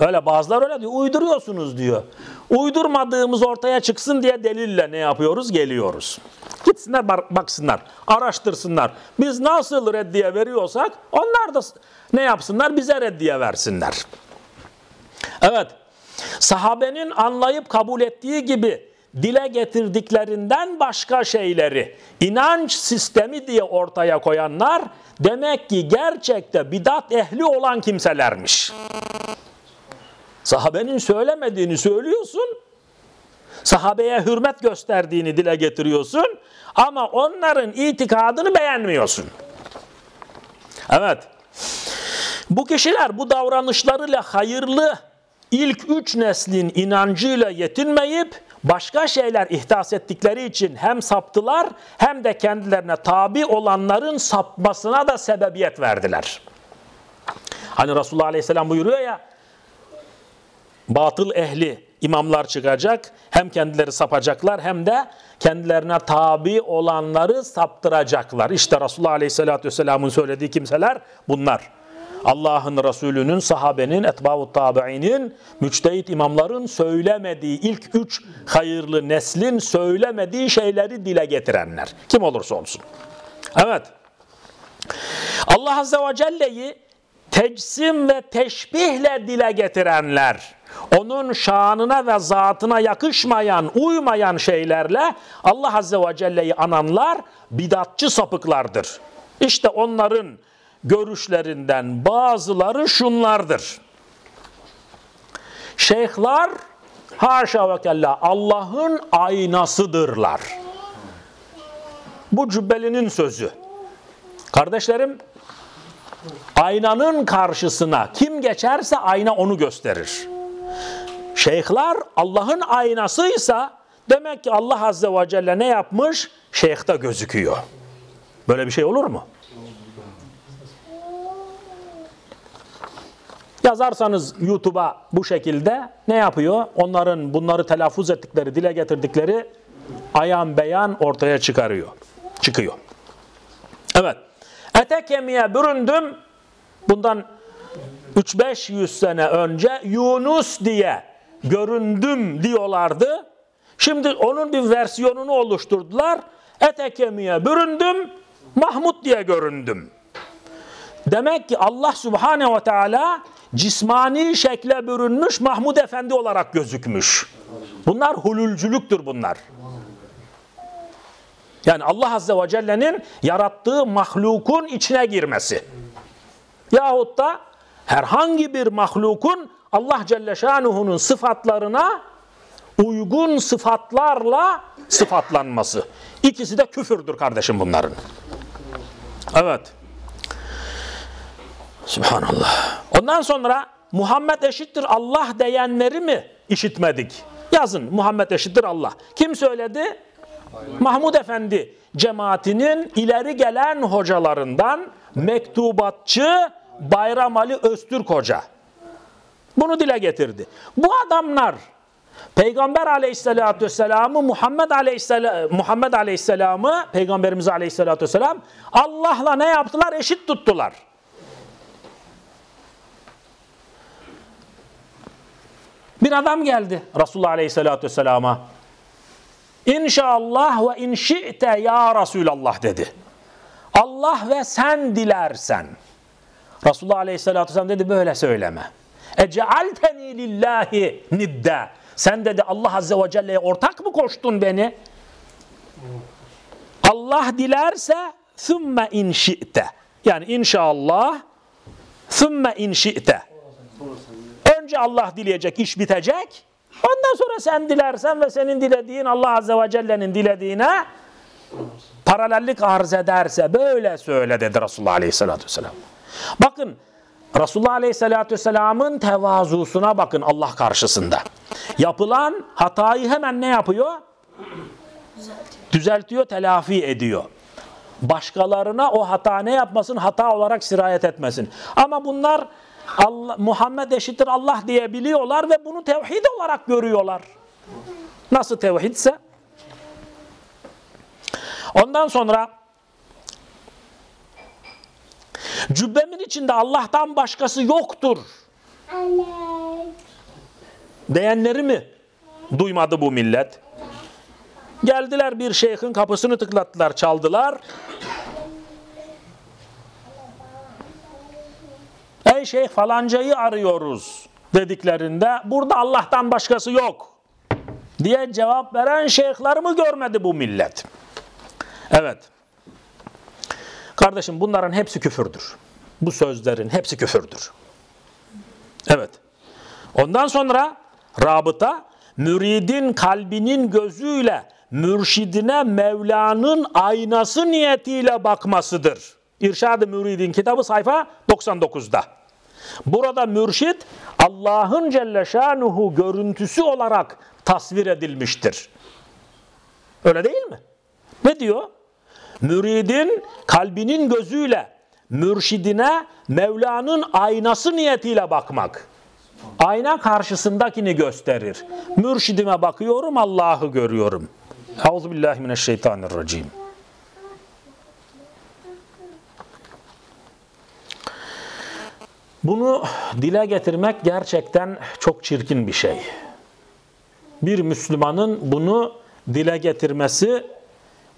Öyle bazılar öyle diyor, uyduruyorsunuz diyor. Uydurmadığımız ortaya çıksın diye delille ne yapıyoruz? Geliyoruz. Gitsinler baksınlar, araştırsınlar. Biz nasıl reddiye veriyorsak onlar da ne yapsınlar? Bize reddiye versinler. Evet, sahabenin anlayıp kabul ettiği gibi dile getirdiklerinden başka şeyleri inanç sistemi diye ortaya koyanlar demek ki gerçekte bidat ehli olan kimselermiş. Sahabenin söylemediğini söylüyorsun, sahabeye hürmet gösterdiğini dile getiriyorsun ama onların itikadını beğenmiyorsun. Evet, bu kişiler bu davranışlarıyla hayırlı ilk üç neslin inancıyla yetinmeyip başka şeyler ihdas ettikleri için hem saptılar hem de kendilerine tabi olanların sapmasına da sebebiyet verdiler. Hani Resulullah Aleyhisselam buyuruyor ya batıl ehli imamlar çıkacak hem kendileri sapacaklar hem de kendilerine tabi olanları saptıracaklar. İşte Resulullah Aleyhisselatü Vesselam'ın söylediği kimseler bunlar. Allah'ın Resulü'nün, sahabenin, etbavut tabi'inin, müçtehit imamların söylemediği ilk üç hayırlı neslin söylemediği şeyleri dile getirenler. Kim olursa olsun. Evet. Allah Azze ve Celle'yi tecsim ve teşbihle dile getirenler, onun şanına ve zatına yakışmayan, uymayan şeylerle Allah Azze ve Celle'yi ananlar bidatçı sapıklardır. İşte onların görüşlerinden bazıları şunlardır. Şeyhler haşa ve kella Allah'ın aynasıdırlar. Bu cübbelinin sözü. Kardeşlerim, aynanın karşısına kim geçerse ayna onu gösterir. Şeyhler Allah'ın aynasıysa demek ki Allah Azze ve Celle ne yapmış? Şeyhte gözüküyor. Böyle bir şey olur mu? Yazarsanız YouTube'a bu şekilde ne yapıyor? Onların bunları telaffuz ettikleri, dile getirdikleri ayan beyan ortaya çıkarıyor. Çıkıyor. Evet. Ete kemiğe büründüm. Bundan 3-500 sene önce Yunus diye göründüm diyorlardı. Şimdi onun bir versiyonunu oluşturdular. Ete kemiğe büründüm, Mahmud diye göründüm. Demek ki Allah Subhanahu ve Teala cismani şekle bürünmüş Mahmud Efendi olarak gözükmüş. Bunlar hululcülüktür bunlar. Yani Allah Azze ve Celle'nin yarattığı mahlukun içine girmesi. Yahut da herhangi bir mahlukun Allah Celle Şanuhu'nun sıfatlarına uygun sıfatlarla sıfatlanması. İkisi de küfürdür kardeşim bunların. Evet. Subhanallah. Ondan sonra Muhammed eşittir Allah diyenleri mi işitmedik? Yazın Muhammed eşittir Allah. Kim söyledi? Mahmud Efendi cemaatinin ileri gelen hocalarından mektubatçı Bayram Ali Öztürk Hoca. Bunu dile getirdi. Bu adamlar Peygamber aleyhissalatü vesselam'ı Muhammed aleyhisselam Muhammed aleyhisselam'ı Peygamberimiz aleyhissalatü vesselam Allah'la ne yaptılar? Eşit tuttular. Bir adam geldi Resulullah Aleyhisselatü Vesselam'a. İnşallah ve inşi'te ya Resulallah dedi. Allah ve sen dilersen. Resulullah Aleyhisselatü Vesselam dedi böyle söyleme. Ecealteni lillahi nidde. Sen dedi Allah Azze ve Celle'ye ortak mı koştun beni? Allah dilerse thumme inşi'te. Yani inşallah thumme inşi'te. Önce Allah dileyecek, iş bitecek. Ondan sonra sen dilersen ve senin dilediğin Allah Azze ve Celle'nin dilediğine paralellik arz ederse böyle söyle dedi Resulullah Aleyhisselatü Vesselam. Bakın Resulullah Aleyhisselatü Vesselam'ın tevazusuna bakın Allah karşısında. Yapılan hatayı hemen ne yapıyor? Düzeltiyor. Telafi ediyor. Başkalarına o hata ne yapmasın? Hata olarak sirayet etmesin. Ama bunlar Allah, Muhammed eşittir Allah diye biliyorlar ve bunu tevhid olarak görüyorlar. Nasıl tevhidse? Ondan sonra cübbemin içinde Allah'tan başkası yoktur. Diyenleri mi duymadı bu millet? Geldiler bir şeyhin kapısını tıklattılar, çaldılar. Ey şeyh falancayı arıyoruz dediklerinde burada Allah'tan başkası yok diye cevap veren şeyhler görmedi bu millet? Evet. Kardeşim bunların hepsi küfürdür. Bu sözlerin hepsi küfürdür. Evet. Ondan sonra rabıta müridin kalbinin gözüyle mürşidine Mevla'nın aynası niyetiyle bakmasıdır. İrşad-ı Müridin kitabı sayfa 99'da. Burada mürşid Allah'ın Celle Şanuhu görüntüsü olarak tasvir edilmiştir. Öyle değil mi? Ne diyor? Müridin kalbinin gözüyle mürşidine Mevla'nın aynası niyetiyle bakmak. Ayna karşısındakini gösterir. Mürşidime bakıyorum Allah'ı görüyorum. Euzubillahimineşşeytanirracim. Bunu dile getirmek gerçekten çok çirkin bir şey. Bir Müslümanın bunu dile getirmesi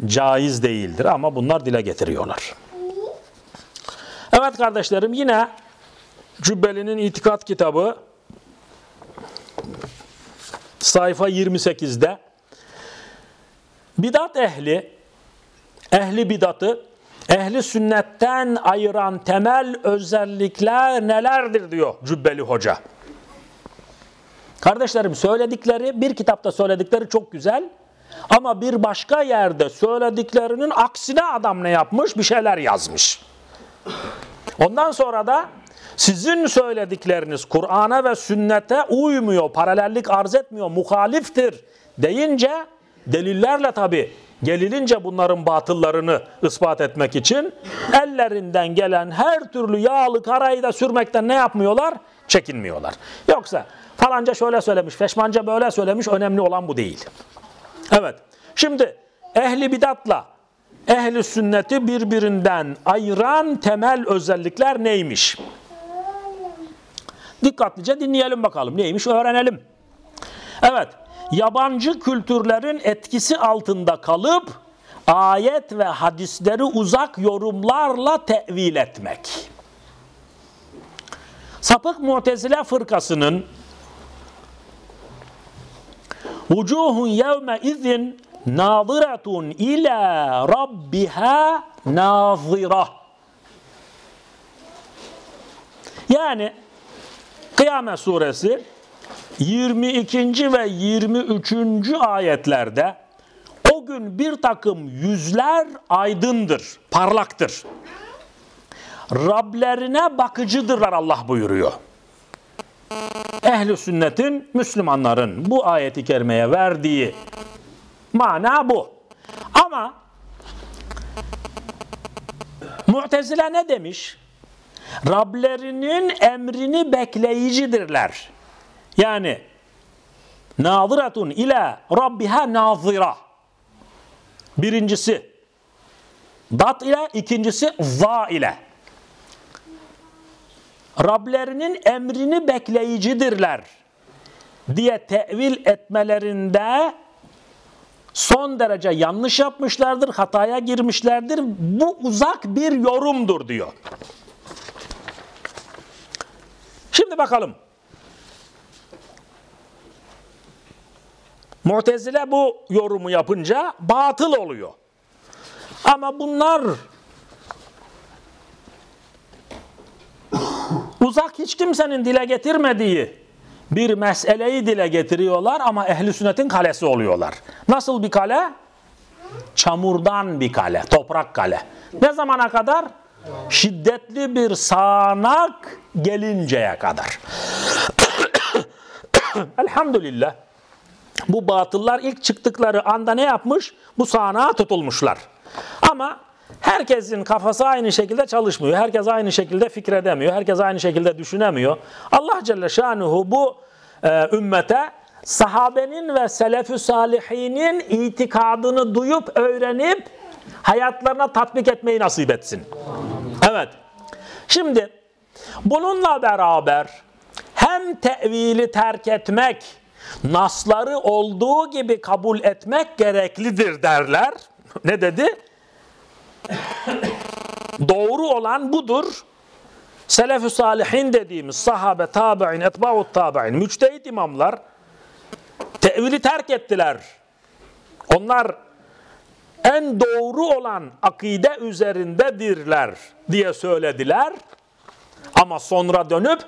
caiz değildir ama bunlar dile getiriyorlar. Evet kardeşlerim yine Cübbeli'nin itikat kitabı sayfa 28'de bidat ehli ehli bidatı ehli sünnetten ayıran temel özellikler nelerdir diyor Cübbeli Hoca. Kardeşlerim söyledikleri bir kitapta söyledikleri çok güzel ama bir başka yerde söylediklerinin aksine adam ne yapmış? Bir şeyler yazmış. Ondan sonra da sizin söyledikleriniz Kur'an'a ve sünnete uymuyor, paralellik arz etmiyor, muhaliftir deyince delillerle tabi gelilince bunların batıllarını ispat etmek için ellerinden gelen her türlü yağlı karayı da sürmekten ne yapmıyorlar? Çekinmiyorlar. Yoksa falanca şöyle söylemiş, feşmanca böyle söylemiş önemli olan bu değil. Evet. Şimdi ehli bidatla ehli sünneti birbirinden ayıran temel özellikler neymiş? Dikkatlice dinleyelim bakalım. Neymiş öğrenelim. Evet. Yabancı kültürlerin etkisi altında kalıp ayet ve hadisleri uzak yorumlarla tevil etmek. Sapık Mu'tezile fırkasının Vucuhun yevme izin naziratun ila rabbiha nazira. Yani Kıyamet suresi 22. ve 23. ayetlerde o gün bir takım yüzler aydındır, parlaktır. Rablerine bakıcıdırlar Allah buyuruyor. Ehli sünnetin, Müslümanların bu ayeti kerimeye verdiği mana bu. Ama Mu'tezile ne demiş? Rablerinin emrini bekleyicidirler. Yani naziratun ila rabbiha nazira. Birincisi dat ile, ikincisi za ile. Rablerinin emrini bekleyicidirler diye tevil etmelerinde son derece yanlış yapmışlardır, hataya girmişlerdir. Bu uzak bir yorumdur diyor. Şimdi bakalım. Mu'tezile bu yorumu yapınca batıl oluyor. Ama bunlar uzak hiç kimsenin dile getirmediği bir meseleyi dile getiriyorlar ama ehli sünnetin kalesi oluyorlar. Nasıl bir kale? Çamurdan bir kale, toprak kale. Ne zamana kadar? Şiddetli bir sağanak gelinceye kadar. Elhamdülillah. Bu batıllar ilk çıktıkları anda ne yapmış? Bu sağanağa tutulmuşlar. Ama herkesin kafası aynı şekilde çalışmıyor. Herkes aynı şekilde fikredemiyor. Herkes aynı şekilde düşünemiyor. Allah Celle Şanuhu bu e, ümmete sahabenin ve selefü salihinin itikadını duyup öğrenip hayatlarına tatbik etmeyi nasip etsin. Evet. Şimdi bununla beraber hem tevili terk etmek, nasları olduğu gibi kabul etmek gereklidir derler. Ne dedi? Doğru olan budur. Selef-ü salihin dediğimiz sahabe, tabi'in, etba'ut tabi'in, müçtehit imamlar tevili terk ettiler. Onlar en doğru olan akide üzerindedirler diye söylediler. Ama sonra dönüp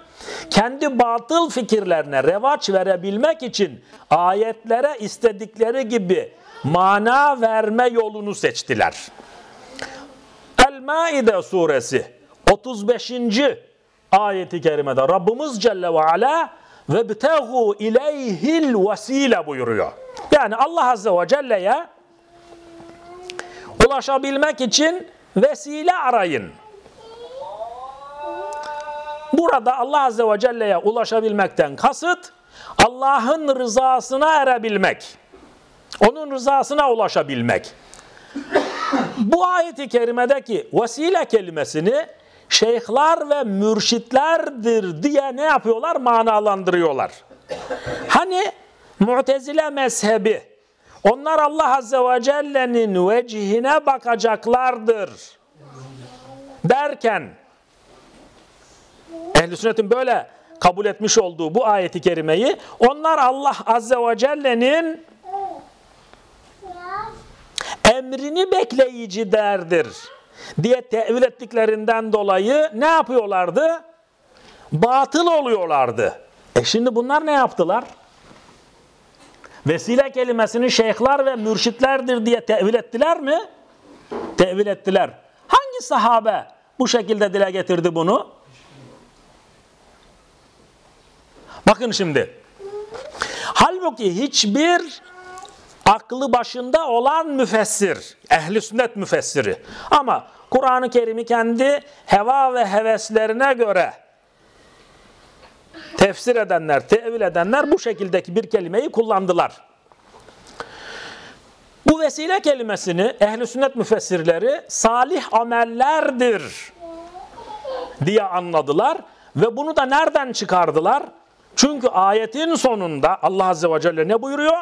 kendi batıl fikirlerine revaç verebilmek için ayetlere istedikleri gibi mana verme yolunu seçtiler. El-Maide suresi 35. ayeti kerimede Rabbimiz Celle ve Ala ve btehu ileyhil vesile buyuruyor. Yani Allah Azze ve Celle'ye ulaşabilmek için vesile arayın. Burada Allah Azze ve Celle'ye ulaşabilmekten kasıt Allah'ın rızasına erebilmek. Onun rızasına ulaşabilmek. Bu ayeti kerimedeki vesile kelimesini şeyhler ve mürşitlerdir diye ne yapıyorlar? Manalandırıyorlar. Hani Mu'tezile mezhebi onlar Allah Azze ve Celle'nin vecihine bakacaklardır derken Ehl-i Sünnet'in böyle kabul etmiş olduğu bu ayeti kerimeyi onlar Allah Azze ve Celle'nin emrini bekleyici derdir diye tevil ettiklerinden dolayı ne yapıyorlardı? Batıl oluyorlardı. E şimdi bunlar ne yaptılar? Vesile kelimesini şeyhler ve mürşitlerdir diye tevil ettiler mi? Tevil ettiler. Hangi sahabe bu şekilde dile getirdi bunu? Bakın şimdi. Halbuki hiçbir aklı başında olan müfessir, ehli sünnet müfessiri. Ama Kur'an-ı Kerim'i kendi heva ve heveslerine göre tefsir edenler, tevil edenler bu şekildeki bir kelimeyi kullandılar. Bu vesile kelimesini ehli sünnet müfessirleri salih amellerdir diye anladılar ve bunu da nereden çıkardılar? Çünkü ayetin sonunda Allah Azze ve Celle ne buyuruyor?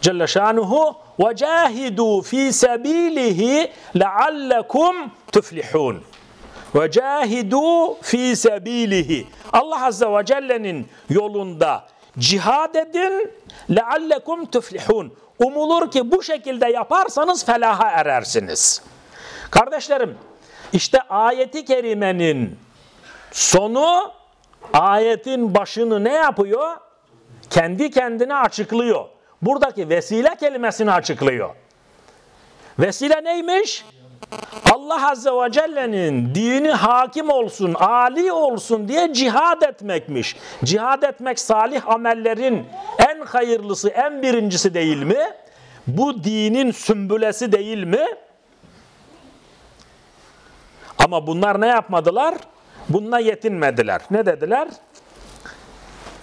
Celle şanuhu ve cahidu fi sabilihi leallekum tuflihun. Ve cahidu fi sabilihi. Allah Azze ve Celle'nin yolunda cihad edin leallekum tuflihun. Umulur ki bu şekilde yaparsanız felaha erersiniz. Kardeşlerim işte ayeti kerimenin sonu ayetin başını ne yapıyor? Kendi kendine açıklıyor. Buradaki vesile kelimesini açıklıyor. Vesile neymiş? Allah Azze ve Celle'nin dini hakim olsun, ali olsun diye cihad etmekmiş. Cihad etmek salih amellerin en hayırlısı, en birincisi değil mi? Bu dinin sümbülesi değil mi? Ama bunlar ne yapmadılar? Bununla yetinmediler. Ne dediler?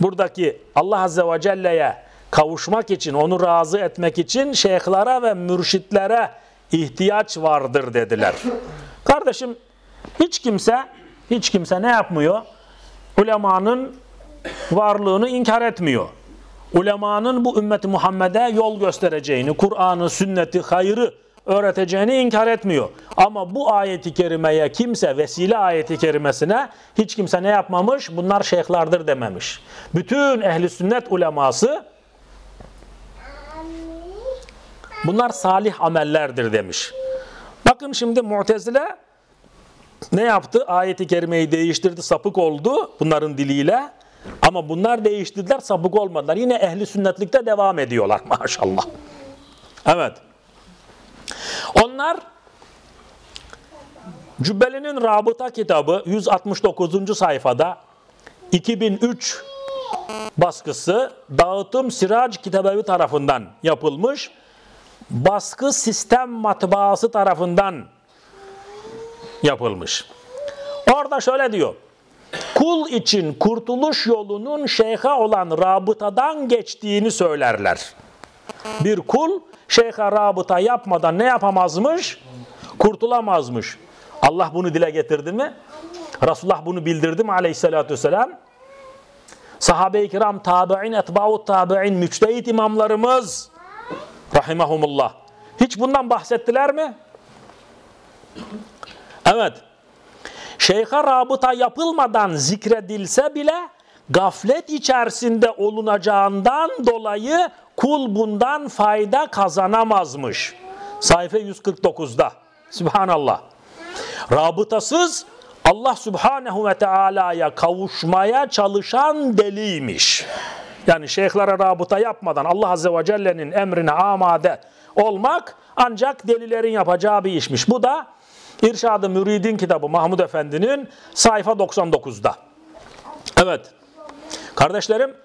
Buradaki Allah Azze ve Celle'ye kavuşmak için, onu razı etmek için şeyhlere ve mürşitlere ihtiyaç vardır dediler. Kardeşim hiç kimse hiç kimse ne yapmıyor? Ulemanın varlığını inkar etmiyor. Ulemanın bu ümmeti Muhammed'e yol göstereceğini, Kur'an'ı, sünneti, hayrı öğreteceğini inkar etmiyor. Ama bu ayeti kerimeye kimse vesile ayeti kerimesine hiç kimse ne yapmamış? Bunlar şeyhlardır dememiş. Bütün ehli sünnet uleması bunlar salih amellerdir demiş. Bakın şimdi Mu'tezile ne yaptı? Ayeti kerimeyi değiştirdi, sapık oldu bunların diliyle. Ama bunlar değiştirdiler, sapık olmadılar. Yine ehli sünnetlikte devam ediyorlar maşallah. Evet. Onlar Cübbeli'nin Rabıta kitabı 169. sayfada 2003 baskısı Dağıtım Sirac Kitabevi tarafından yapılmış. Baskı Sistem Matbaası tarafından yapılmış. Orada şöyle diyor. Kul için kurtuluş yolunun şeyha olan rabıtadan geçtiğini söylerler. Bir kul şeyhe rabıta yapmadan ne yapamazmış? Kurtulamazmış. Allah bunu dile getirdi mi? Resulullah bunu bildirdi mi aleyhissalatü vesselam? Sahabe-i kiram, tabi'in, etba'u tabi'in, müçtehit imamlarımız rahimahumullah. Hiç bundan bahsettiler mi? Evet. Şeyhe rabıta yapılmadan zikredilse bile gaflet içerisinde olunacağından dolayı kul bundan fayda kazanamazmış. Sayfa 149'da. Subhanallah. Rabıtasız Allah Subhanahu ve Teala'ya kavuşmaya çalışan deliymiş. Yani şeyhlere rabıta yapmadan Allah Azze ve Celle'nin emrine amade olmak ancak delilerin yapacağı bir işmiş. Bu da İrşad-ı Müridin kitabı Mahmud Efendi'nin sayfa 99'da. Evet. Kardeşlerim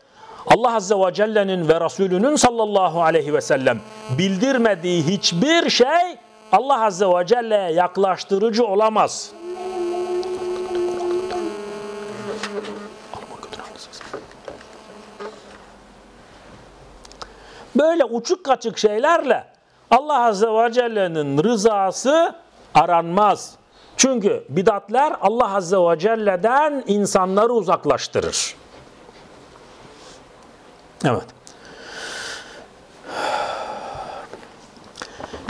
Allah Azze ve Celle'nin ve Resulünün sallallahu aleyhi ve sellem bildirmediği hiçbir şey Allah Azze ve Celle'ye yaklaştırıcı olamaz. Böyle uçuk kaçık şeylerle Allah Azze ve Celle'nin rızası aranmaz. Çünkü bidatler Allah Azze ve Celle'den insanları uzaklaştırır. Evet.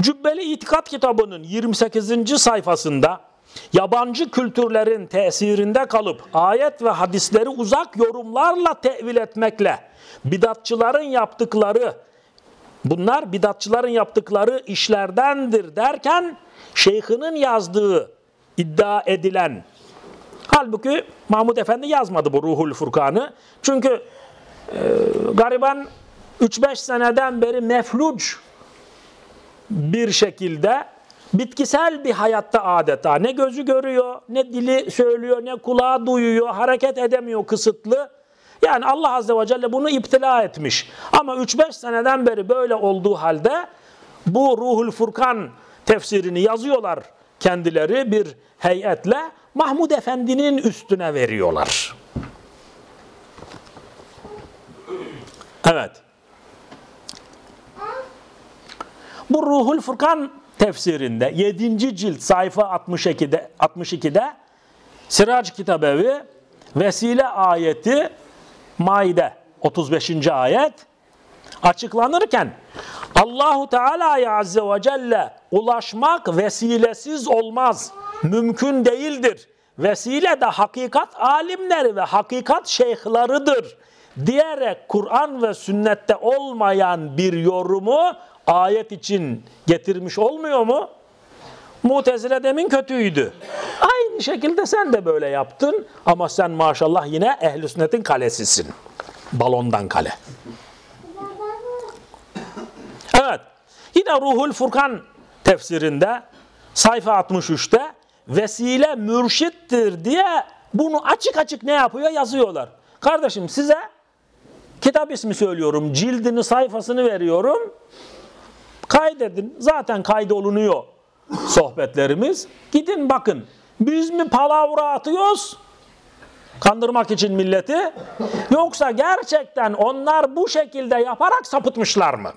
Cübbeli İtikat kitabının 28. sayfasında yabancı kültürlerin tesirinde kalıp ayet ve hadisleri uzak yorumlarla tevil etmekle bidatçıların yaptıkları bunlar bidatçıların yaptıkları işlerdendir derken şeyhinin yazdığı iddia edilen halbuki Mahmud Efendi yazmadı bu Ruhul Furkan'ı. Çünkü gariban 3-5 seneden beri mefluc bir şekilde bitkisel bir hayatta adeta ne gözü görüyor, ne dili söylüyor, ne kulağı duyuyor, hareket edemiyor kısıtlı. Yani Allah Azze ve Celle bunu iptila etmiş. Ama 3-5 seneden beri böyle olduğu halde bu Ruhul Furkan tefsirini yazıyorlar kendileri bir heyetle Mahmud Efendi'nin üstüne veriyorlar. Evet. Bu Ruhul Furkan tefsirinde 7. cilt sayfa 62'de 62'de Sirac Kitabevi vesile ayeti Maide 35. ayet açıklanırken Allahu Teala'ya azze ve celle ulaşmak vesilesiz olmaz. Mümkün değildir. Vesile de hakikat alimleri ve hakikat şeyhlarıdır diyerek Kur'an ve sünnette olmayan bir yorumu ayet için getirmiş olmuyor mu? Mutezile demin kötüydü. Aynı şekilde sen de böyle yaptın ama sen maşallah yine ehl sünnetin kalesisin. Balondan kale. Evet. Yine Ruhul Furkan tefsirinde sayfa 63'te vesile mürşittir diye bunu açık açık ne yapıyor yazıyorlar. Kardeşim size kitap ismi söylüyorum. Cildini sayfasını veriyorum. Kaydedin. Zaten kaydolunuyor sohbetlerimiz. Gidin bakın. Biz mi palavra atıyoruz? Kandırmak için milleti. Yoksa gerçekten onlar bu şekilde yaparak sapıtmışlar mı?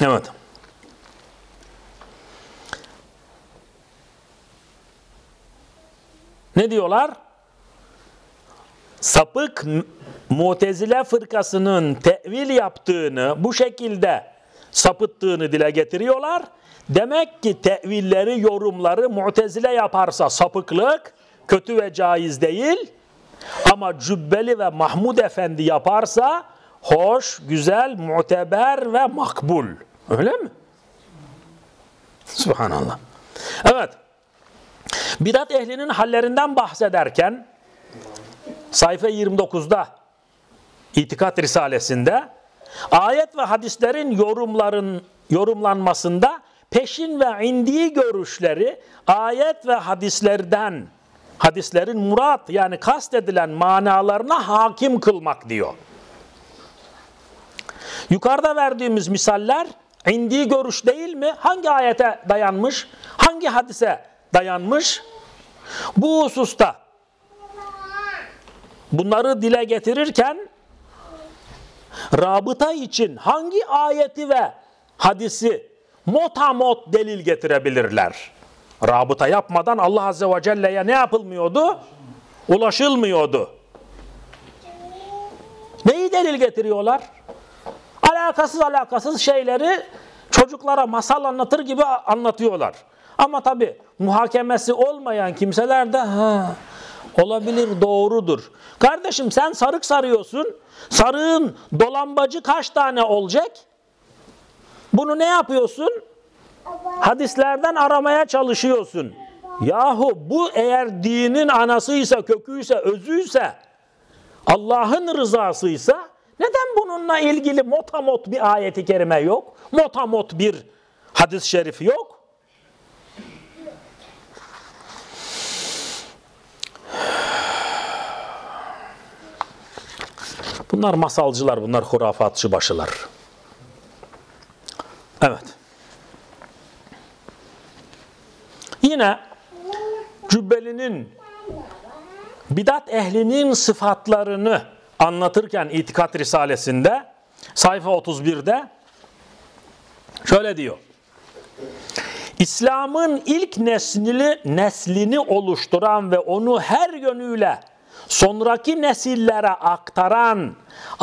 Evet. Ne diyorlar? Sapık Mutezile fırkasının tevil yaptığını, bu şekilde sapıttığını dile getiriyorlar. Demek ki tevilleri, yorumları Mu'tezile yaparsa sapıklık, kötü ve caiz değil. Ama Cübbeli ve Mahmud Efendi yaparsa hoş, güzel, muteber ve makbul. Öyle mi? Subhanallah. Evet. Bidat ehlinin hallerinden bahsederken sayfa 29'da İtikat Risalesinde ayet ve hadislerin yorumların yorumlanmasında peşin ve indi görüşleri ayet ve hadislerden hadislerin murat yani kastedilen manalarına hakim kılmak diyor. Yukarıda verdiğimiz misaller indi görüş değil mi? Hangi ayete dayanmış? Hangi hadise dayanmış? Bu hususta bunları dile getirirken rabıta için hangi ayeti ve hadisi motamot delil getirebilirler? Rabıta yapmadan Allah Azze ve Celle'ye ne yapılmıyordu? Ulaşılmıyordu. Neyi delil getiriyorlar? Alakasız alakasız şeyleri çocuklara masal anlatır gibi anlatıyorlar. Ama tabi muhakemesi olmayan kimseler de ha, olabilir doğrudur. Kardeşim sen sarık sarıyorsun. Sarığın dolambacı kaç tane olacak? Bunu ne yapıyorsun? Hadislerden aramaya çalışıyorsun. Yahu bu eğer dinin anasıysa, köküyse, özüyse, Allah'ın rızasıysa neden bununla ilgili motamot bir ayeti kerime yok? Motamot bir hadis-i şerif yok? Bunlar masalcılar, bunlar hurafatçı başılar. Evet. Yine Cübbeli'nin bidat ehlinin sıfatlarını anlatırken İtikat Risalesi'nde sayfa 31'de şöyle diyor. İslam'ın ilk neslini, neslini oluşturan ve onu her yönüyle sonraki nesillere aktaran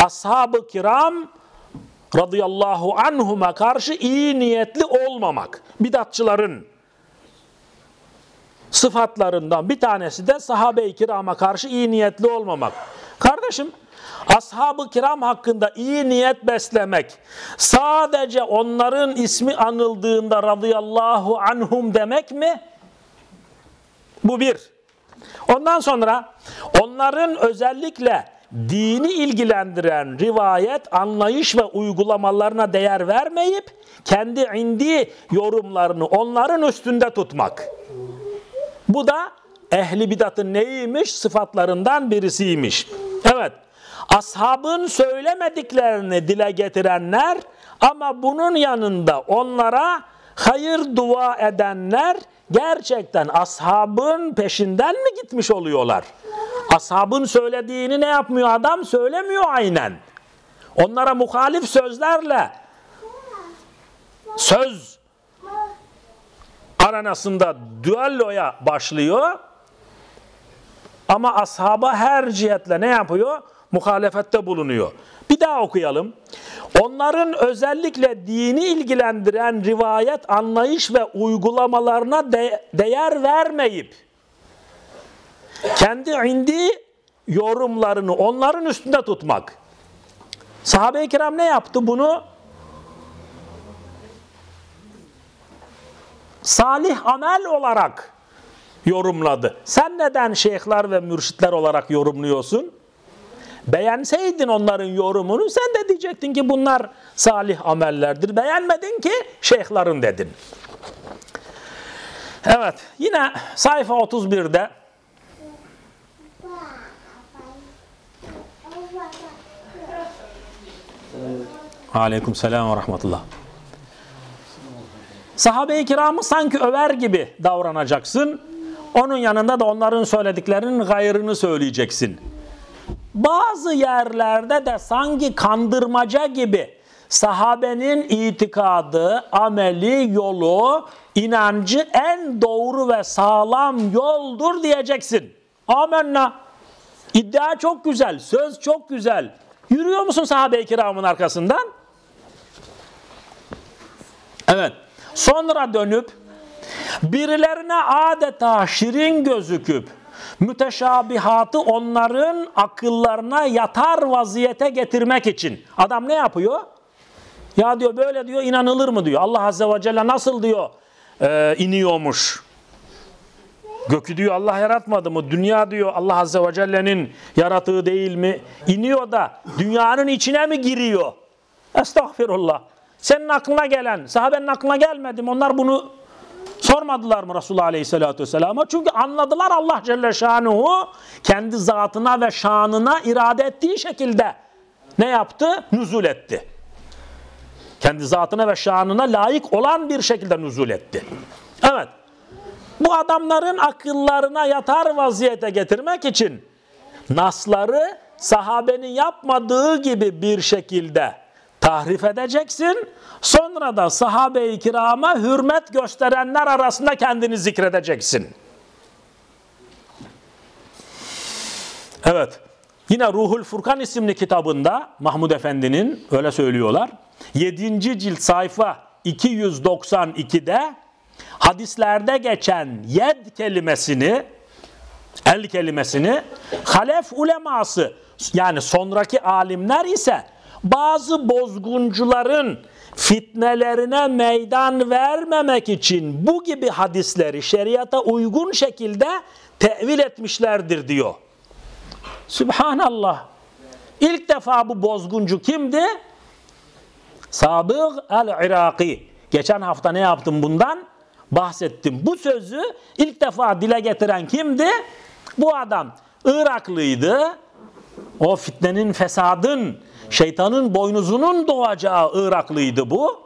ashab-ı kiram radıyallahu anhuma karşı iyi niyetli olmamak. Bidatçıların sıfatlarından bir tanesi de sahabe-i kirama karşı iyi niyetli olmamak. Kardeşim ashab-ı kiram hakkında iyi niyet beslemek sadece onların ismi anıldığında radıyallahu anhum demek mi? Bu bir. Ondan sonra onların özellikle dini ilgilendiren rivayet, anlayış ve uygulamalarına değer vermeyip kendi indi yorumlarını onların üstünde tutmak. Bu da ehli bidatın neymiş? Sıfatlarından birisiymiş. Evet. Ashabın söylemediklerini dile getirenler ama bunun yanında onlara hayır dua edenler gerçekten ashabın peşinden mi gitmiş oluyorlar? Ashabın söylediğini ne yapmıyor adam? Söylemiyor aynen. Onlara muhalif sözlerle söz aranasında düelloya başlıyor. Ama ashaba her cihetle ne yapıyor? Muhalefette bulunuyor. Bir daha okuyalım. Onların özellikle dini ilgilendiren rivayet, anlayış ve uygulamalarına de değer vermeyip kendi indi yorumlarını onların üstünde tutmak. Sahabe-i kiram ne yaptı? Bunu salih amel olarak yorumladı. Sen neden şeyhler ve mürşitler olarak yorumluyorsun? Beğenseydin onların yorumunu sen de diyecektin ki bunlar salih amellerdir. Beğenmedin ki şeyhlerin dedin. Evet yine sayfa 31'de Aleyküm selam ve rahmetullah. Sahabe-i kiramı sanki över gibi davranacaksın. Onun yanında da onların söylediklerinin gayrını söyleyeceksin. Bazı yerlerde de sanki kandırmaca gibi sahabenin itikadı, ameli, yolu, inancı en doğru ve sağlam yoldur diyeceksin. Amenna. İddia çok güzel, söz çok güzel. Yürüyor musun sahabe-i kiramın arkasından? Evet. Sonra dönüp birilerine adeta şirin gözüküp müteşabihatı onların akıllarına yatar vaziyete getirmek için. Adam ne yapıyor? Ya diyor böyle diyor inanılır mı diyor. Allah Azze ve Celle nasıl diyor e, iniyormuş. Gökü diyor Allah yaratmadı mı? Dünya diyor Allah Azze ve Celle'nin yaratığı değil mi? İniyor da dünyanın içine mi giriyor? Estağfirullah. Senin aklına gelen, sahabenin aklına gelmedi mi? Onlar bunu sormadılar mı Resulullah Aleyhisselatü Vesselam'a? Çünkü anladılar Allah Celle Şanuhu kendi zatına ve şanına irade ettiği şekilde ne yaptı? Nüzul etti. Kendi zatına ve şanına layık olan bir şekilde nüzul etti. Evet. Bu adamların akıllarına yatar vaziyete getirmek için nasları sahabenin yapmadığı gibi bir şekilde tahrif edeceksin. Sonra da sahabe-i kirama hürmet gösterenler arasında kendini zikredeceksin. Evet. Yine Ruhul Furkan isimli kitabında Mahmud Efendi'nin öyle söylüyorlar. 7. cilt sayfa 292'de hadislerde geçen yed kelimesini el kelimesini halef uleması yani sonraki alimler ise bazı bozguncuların fitnelerine meydan vermemek için bu gibi hadisleri şeriata uygun şekilde tevil etmişlerdir diyor. Subhanallah. İlk defa bu bozguncu kimdi? Sabık el-Iraki. Geçen hafta ne yaptım bundan? Bahsettim. Bu sözü ilk defa dile getiren kimdi? Bu adam Iraklıydı. O fitnenin, fesadın, şeytanın boynuzunun doğacağı Iraklıydı bu.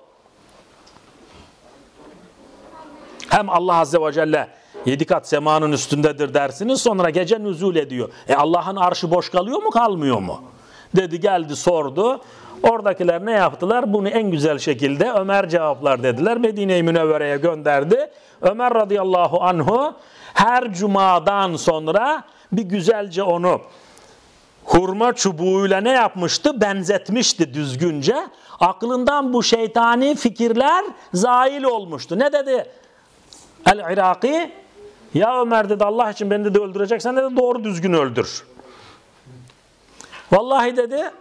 Hem Allah Azze ve Celle yedi kat semanın üstündedir dersiniz sonra gece nüzul ediyor. E Allah'ın arşı boş kalıyor mu kalmıyor mu? Dedi geldi sordu. Oradakiler ne yaptılar? Bunu en güzel şekilde Ömer cevaplar dediler. Medine-i Münevvere'ye gönderdi. Ömer radıyallahu anhu her cumadan sonra bir güzelce onu hurma çubuğuyla ne yapmıştı? Benzetmişti düzgünce. Aklından bu şeytani fikirler zail olmuştu. Ne dedi? El-Iraki ya Ömer dedi Allah için beni de öldüreceksen dedi doğru düzgün öldür. Vallahi dedi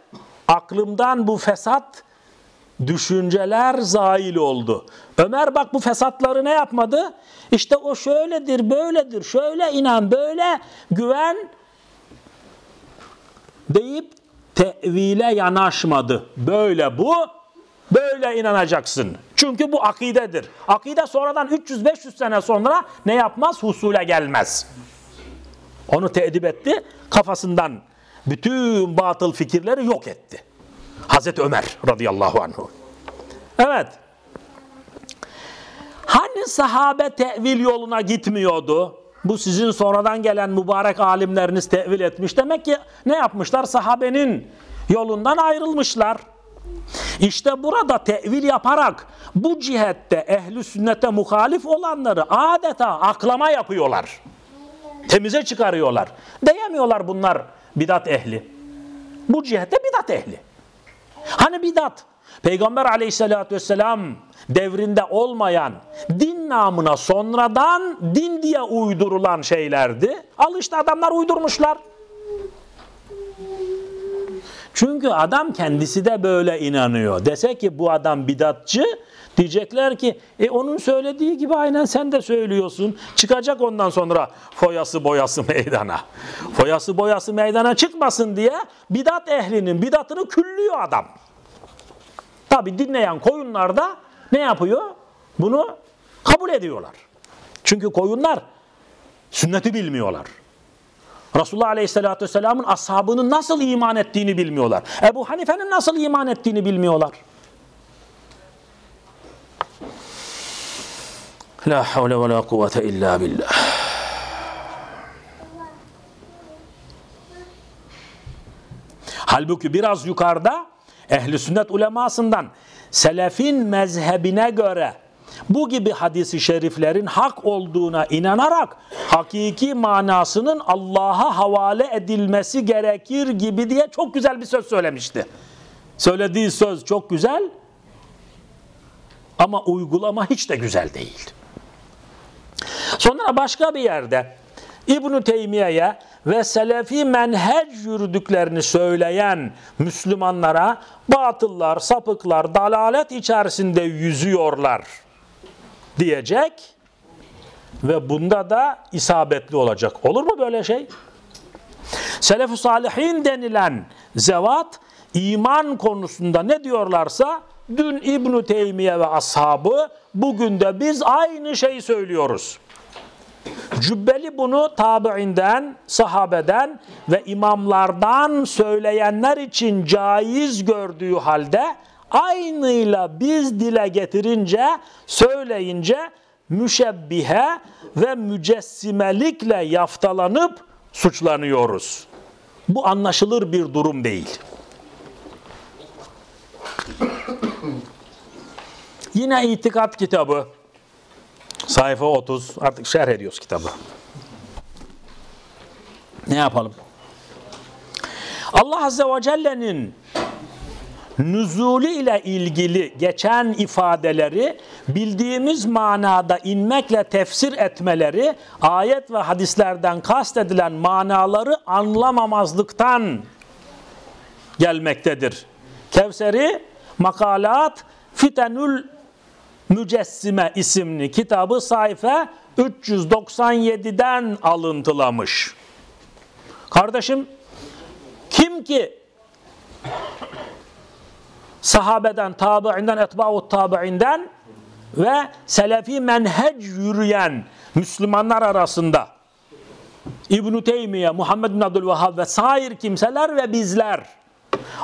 aklımdan bu fesat düşünceler zail oldu. Ömer bak bu fesatları ne yapmadı? İşte o şöyledir, böyledir, şöyle inan, böyle güven deyip tevile yanaşmadı. Böyle bu, böyle inanacaksın. Çünkü bu akidedir. Akide sonradan 300-500 sene sonra ne yapmaz? Husule gelmez. Onu teedip etti, kafasından bütün batıl fikirleri yok etti. Hazreti Ömer radıyallahu anhu. Evet. Hani sahabe tevil yoluna gitmiyordu? Bu sizin sonradan gelen mübarek alimleriniz tevil etmiş. Demek ki ne yapmışlar? Sahabenin yolundan ayrılmışlar. İşte burada tevil yaparak bu cihette ehli sünnete muhalif olanları adeta aklama yapıyorlar. Temize çıkarıyorlar. Diyemiyorlar bunlar bidat ehli. Bu cihette bidat ehli. Hani bidat? Peygamber aleyhissalatü vesselam devrinde olmayan din namına sonradan din diye uydurulan şeylerdi. Al işte adamlar uydurmuşlar. Çünkü adam kendisi de böyle inanıyor. Dese ki bu adam bidatçı diyecekler ki e onun söylediği gibi aynen sen de söylüyorsun. Çıkacak ondan sonra foyası boyası meydana. Foyası boyası meydana çıkmasın diye bidat ehlinin bidatını küllüyor adam. Tabi dinleyen koyunlar da ne yapıyor? Bunu kabul ediyorlar. Çünkü koyunlar sünneti bilmiyorlar. Resulullah Aleyhisselatü Vesselam'ın ashabının nasıl iman ettiğini bilmiyorlar. Ebu Hanife'nin nasıl iman ettiğini bilmiyorlar. La havle ve la kuvvete illa billah. Halbuki biraz yukarıda ehli sünnet ulemasından selefin mezhebine göre bu gibi hadisi şeriflerin hak olduğuna inanarak hakiki manasının Allah'a havale edilmesi gerekir gibi diye çok güzel bir söz söylemişti. Söylediği söz çok güzel ama uygulama hiç de güzel değil. Sonra başka bir yerde İbn-i Teymiye'ye ve selefi menhec yürüdüklerini söyleyen Müslümanlara batıllar, sapıklar, dalalet içerisinde yüzüyorlar diyecek ve bunda da isabetli olacak. Olur mu böyle şey? Selef-i salihin denilen zevat iman konusunda ne diyorlarsa dün İbn-i Teymiye ve ashabı bugün de biz aynı şeyi söylüyoruz. Cübbeli bunu tabiinden, sahabeden ve imamlardan söyleyenler için caiz gördüğü halde aynıyla biz dile getirince, söyleyince müşebbihe ve mücessimelikle yaftalanıp suçlanıyoruz. Bu anlaşılır bir durum değil. Yine itikat kitabı sayfa 30 artık şerh ediyoruz kitabı. Ne yapalım? Allah Azze ve Celle'nin nüzulü ile ilgili geçen ifadeleri bildiğimiz manada inmekle tefsir etmeleri ayet ve hadislerden kastedilen manaları anlamamazlıktan gelmektedir. Kevseri Makalat Fitenül Mücessime isimli kitabı sayfa 397'den alıntılamış. Kardeşim kim ki sahabeden, tabi'inden, etba'ut tabi'inden ve selefi menhec yürüyen Müslümanlar arasında İbn-i Teymiye, Muhammed bin Abdülvehhab ve sair kimseler ve bizler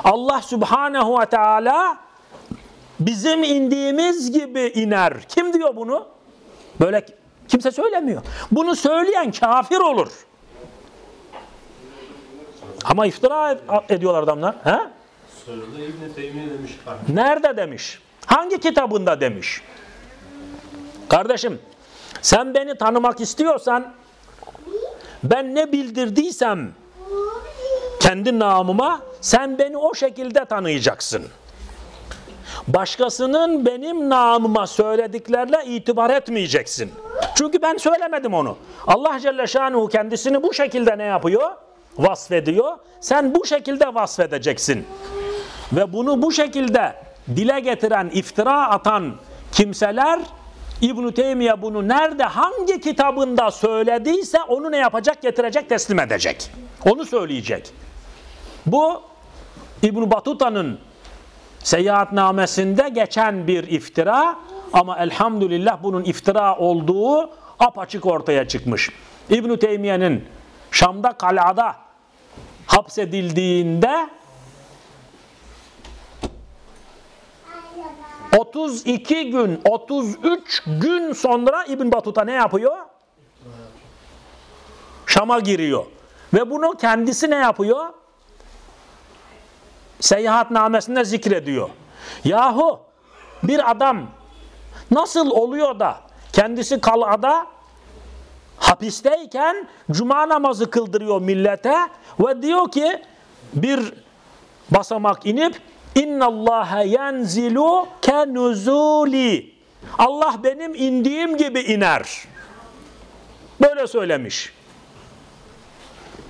Allah Subhanahu ve Teala bizim indiğimiz gibi iner. Kim diyor bunu? Böyle kimse söylemiyor. Bunu söyleyen kafir olur. Ama iftira ediyorlar adamlar. He? Sözde İbn Teymiye demiş. Nerede demiş? Hangi kitabında demiş? Kardeşim sen beni tanımak istiyorsan ben ne bildirdiysem kendi namıma sen beni o şekilde tanıyacaksın. Başkasının benim namıma söylediklerle itibar etmeyeceksin. Çünkü ben söylemedim onu. Allah Celle Şanuhu kendisini bu şekilde ne yapıyor? Vasfediyor. Sen bu şekilde vasfedeceksin. Ve bunu bu şekilde dile getiren, iftira atan kimseler İbn-i Teymiye bunu nerede, hangi kitabında söylediyse onu ne yapacak? Getirecek, teslim edecek. Onu söyleyecek. Bu İbn Batuta'nın seyahatnamesinde geçen bir iftira ama elhamdülillah bunun iftira olduğu apaçık ortaya çıkmış. İbn Teymiye'nin Şam'da kalada hapsedildiğinde 32 gün, 33 gün sonra İbn Batuta ne yapıyor? Şam'a giriyor. Ve bunu kendisi ne yapıyor? Seyahatnamesinde zikrediyor. Yahu bir adam nasıl oluyor da kendisi kalada hapisteyken cuma namazı kıldırıyor millete ve diyor ki bir basamak inip İnna Allah yenzilu kenuzuli. Allah benim indiğim gibi iner. Böyle söylemiş.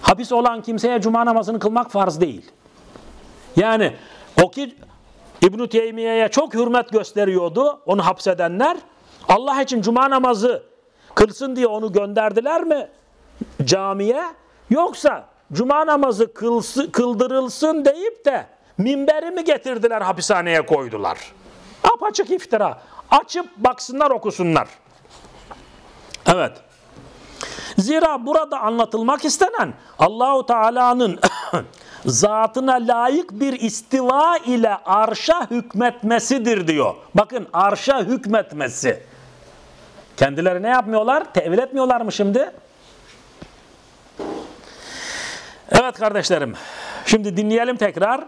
Hapis olan kimseye cuma namazını kılmak farz değil. Yani o ki İbn-i Teymiye'ye çok hürmet gösteriyordu onu hapsedenler. Allah için cuma namazı kılsın diye onu gönderdiler mi camiye? Yoksa cuma namazı kılsı, kıldırılsın deyip de minberi mi getirdiler hapishaneye koydular? Apaçık iftira. Açıp baksınlar okusunlar. Evet. Zira burada anlatılmak istenen Allahu Teala'nın zatına layık bir istiva ile arşa hükmetmesidir diyor. Bakın arşa hükmetmesi. Kendileri ne yapmıyorlar? Tevil etmiyorlar mı şimdi? Evet kardeşlerim. Şimdi dinleyelim tekrar.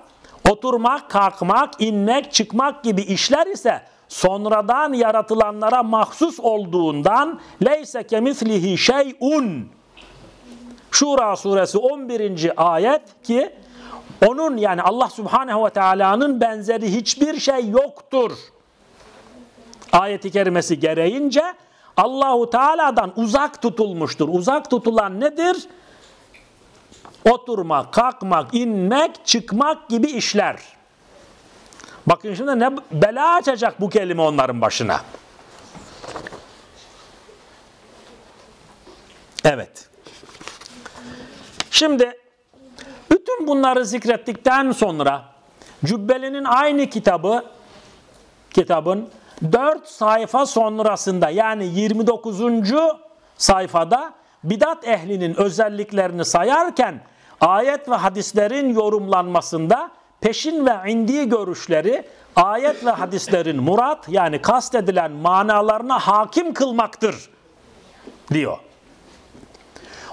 Oturmak, kalkmak, inmek, çıkmak gibi işler ise sonradan yaratılanlara mahsus olduğundan leyse kemislihi şey'un Şura suresi 11. ayet ki onun yani Allah Subhanahu ve Teala'nın benzeri hiçbir şey yoktur. Ayeti kerimesi gereğince Allahu Teala'dan uzak tutulmuştur. Uzak tutulan nedir? Oturmak, kalkmak, inmek, çıkmak gibi işler. Bakın şimdi ne bela açacak bu kelime onların başına. Evet. Şimdi bütün bunları zikrettikten sonra Cübbeli'nin aynı kitabı kitabın 4 sayfa sonrasında yani 29. sayfada bidat ehlinin özelliklerini sayarken ayet ve hadislerin yorumlanmasında peşin ve indi görüşleri ayet ve hadislerin murat yani kastedilen manalarına hakim kılmaktır diyor.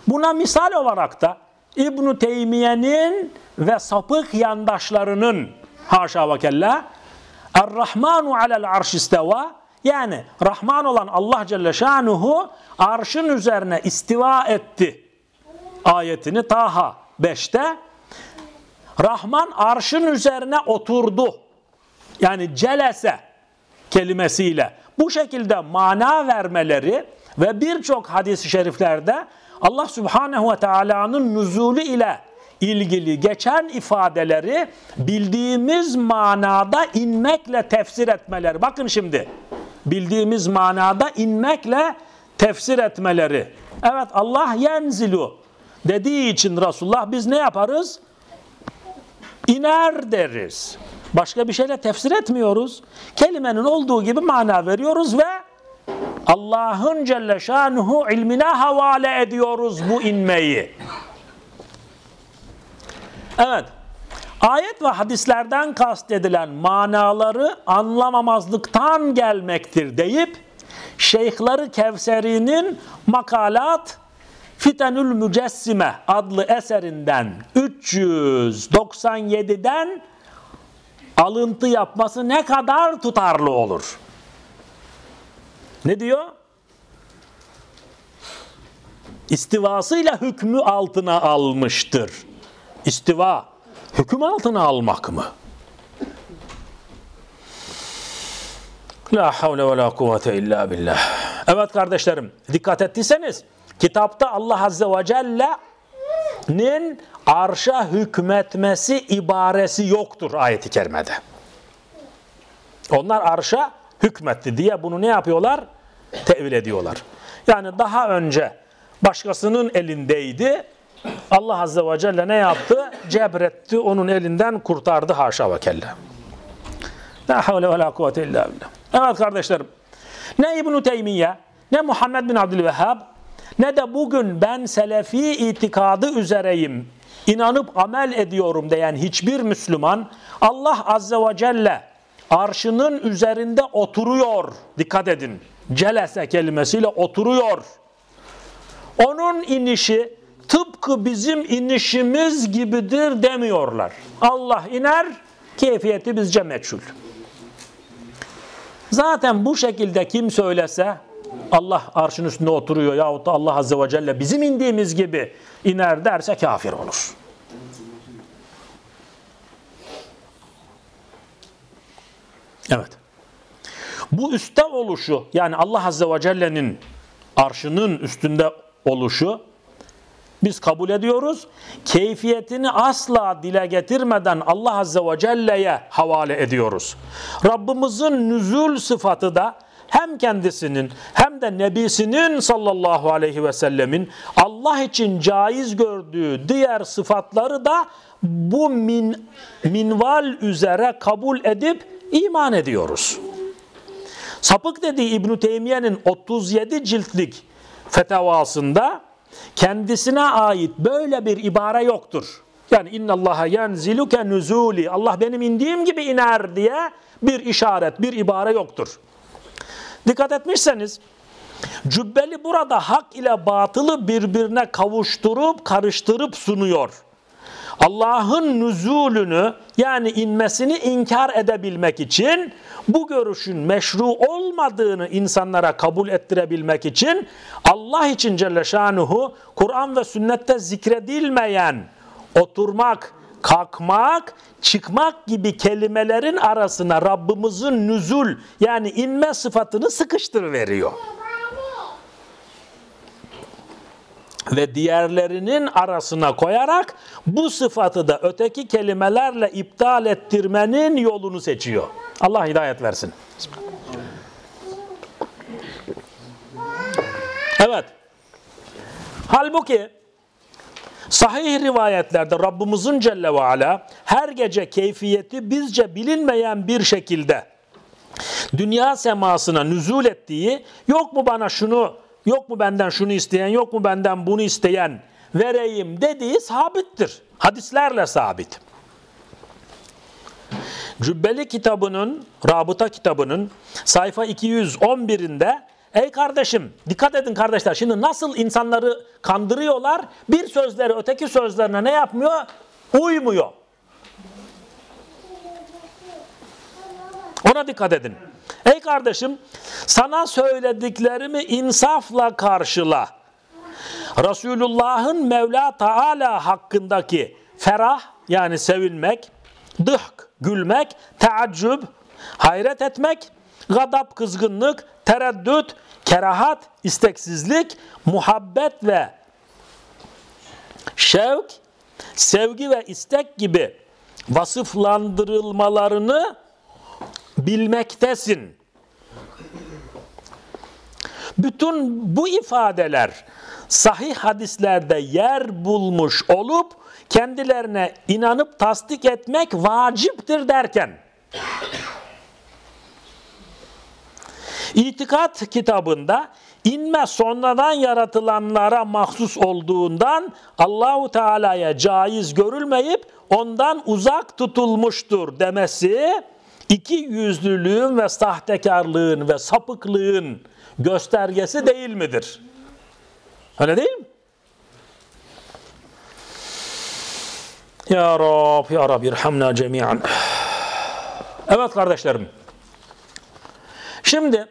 Buna misal olarak da İbn Teymiye'nin ve sapık yandaşlarının haşa ve kella Er-Rahmanu alel arş isteva yani Rahman olan Allah Celle Şanuhu arşın üzerine istiva etti ayetini Taha 5'te Rahman arşın üzerine oturdu. Yani celese kelimesiyle bu şekilde mana vermeleri ve birçok hadis-i şeriflerde Allah Subhanahu ve Taala'nın nüzulü ile ilgili geçen ifadeleri bildiğimiz manada inmekle tefsir etmeleri. Bakın şimdi bildiğimiz manada inmekle tefsir etmeleri. Evet Allah yenzilu dediği için Resulullah biz ne yaparız? İner deriz. Başka bir şeyle tefsir etmiyoruz. Kelimenin olduğu gibi mana veriyoruz ve Allah'ın Celle Şanuhu ilmine havale ediyoruz bu inmeyi. Evet. Ayet ve hadislerden kastedilen manaları anlamamazlıktan gelmektir deyip Şeyhleri Kevseri'nin makalat Fitenül Mücessime adlı eserinden 397'den alıntı yapması ne kadar tutarlı olur? Ne diyor? İstivasıyla hükmü altına almıştır. İstiva, hüküm altına almak mı? La havle ve la kuvvete illa billah. Evet kardeşlerim, dikkat ettiyseniz kitapta Allah Azze ve Celle'nin arşa hükmetmesi ibaresi yoktur ayeti kerimede. Onlar arşa hükmetti diye bunu ne yapıyorlar? Tevil ediyorlar. Yani daha önce başkasının elindeydi. Allah Azze ve Celle ne yaptı? Cebretti, onun elinden kurtardı haşa ve kelle. La havle ve la kuvvete illa billah. Evet kardeşlerim, ne İbn-i Teymiye, ne Muhammed bin Abdülvehhab, ne de bugün ben selefi itikadı üzereyim, inanıp amel ediyorum diyen hiçbir Müslüman, Allah Azze ve Celle arşının üzerinde oturuyor. Dikkat edin. Celese kelimesiyle oturuyor. Onun inişi tıpkı bizim inişimiz gibidir demiyorlar. Allah iner, keyfiyeti bizce meçhul. Zaten bu şekilde kim söylese Allah arşın üstünde oturuyor yahut da Allah Azze ve Celle bizim indiğimiz gibi iner derse kafir olur. Evet. Bu üstte oluşu yani Allah Azze ve Celle'nin arşının üstünde oluşu biz kabul ediyoruz. Keyfiyetini asla dile getirmeden Allah Azze ve Celle'ye havale ediyoruz. Rabbimizin nüzul sıfatı da hem kendisinin hem de nebisinin sallallahu aleyhi ve sellemin Allah için caiz gördüğü diğer sıfatları da bu min, minval üzere kabul edip iman ediyoruz. Sapık dediği İbn Teymiye'nin 37 ciltlik fetavasında kendisine ait böyle bir ibare yoktur. Yani innallaha yenzilu ke nuzuli. Allah benim indiğim gibi iner diye bir işaret, bir ibare yoktur. Dikkat etmişseniz Cübbeli burada hak ile batılı birbirine kavuşturup karıştırıp sunuyor. Allah'ın nüzulünü yani inmesini inkar edebilmek için bu görüşün meşru olmadığını insanlara kabul ettirebilmek için Allah için Celle Şanuhu Kur'an ve sünnette zikredilmeyen oturmak, kalkmak, çıkmak gibi kelimelerin arasına Rabbimizin nüzul yani inme sıfatını sıkıştırıveriyor. ve diğerlerinin arasına koyarak bu sıfatı da öteki kelimelerle iptal ettirmenin yolunu seçiyor. Allah hidayet versin. Evet. Halbuki sahih rivayetlerde Rabbimizin Celle ve Ala her gece keyfiyeti bizce bilinmeyen bir şekilde dünya semasına nüzul ettiği yok mu bana şunu yok mu benden şunu isteyen yok mu benden bunu isteyen vereyim dediği sabittir. Hadislerle sabit. Cübbeli kitabının, Rabıta kitabının sayfa 211'inde ey kardeşim dikkat edin kardeşler şimdi nasıl insanları kandırıyorlar bir sözleri öteki sözlerine ne yapmıyor? Uymuyor. Ona dikkat edin. Ey kardeşim sana söylediklerimi insafla karşıla. Resulullah'ın Mevla Teala hakkındaki ferah yani sevinmek, dıhk, gülmek, teaccüb, hayret etmek, gadap, kızgınlık, tereddüt, kerahat, isteksizlik, muhabbet ve şevk, sevgi ve istek gibi vasıflandırılmalarını bilmektesin. Bütün bu ifadeler sahih hadislerde yer bulmuş olup kendilerine inanıp tasdik etmek vaciptir derken İtikat kitabında inme sonradan yaratılanlara mahsus olduğundan Allahu Teala'ya caiz görülmeyip ondan uzak tutulmuştur demesi iki yüzlülüğün ve sahtekarlığın ve sapıklığın göstergesi değil midir? Öyle değil mi? Ya Rab, Ya Rab, irhamna cemiyen. Evet kardeşlerim. Şimdi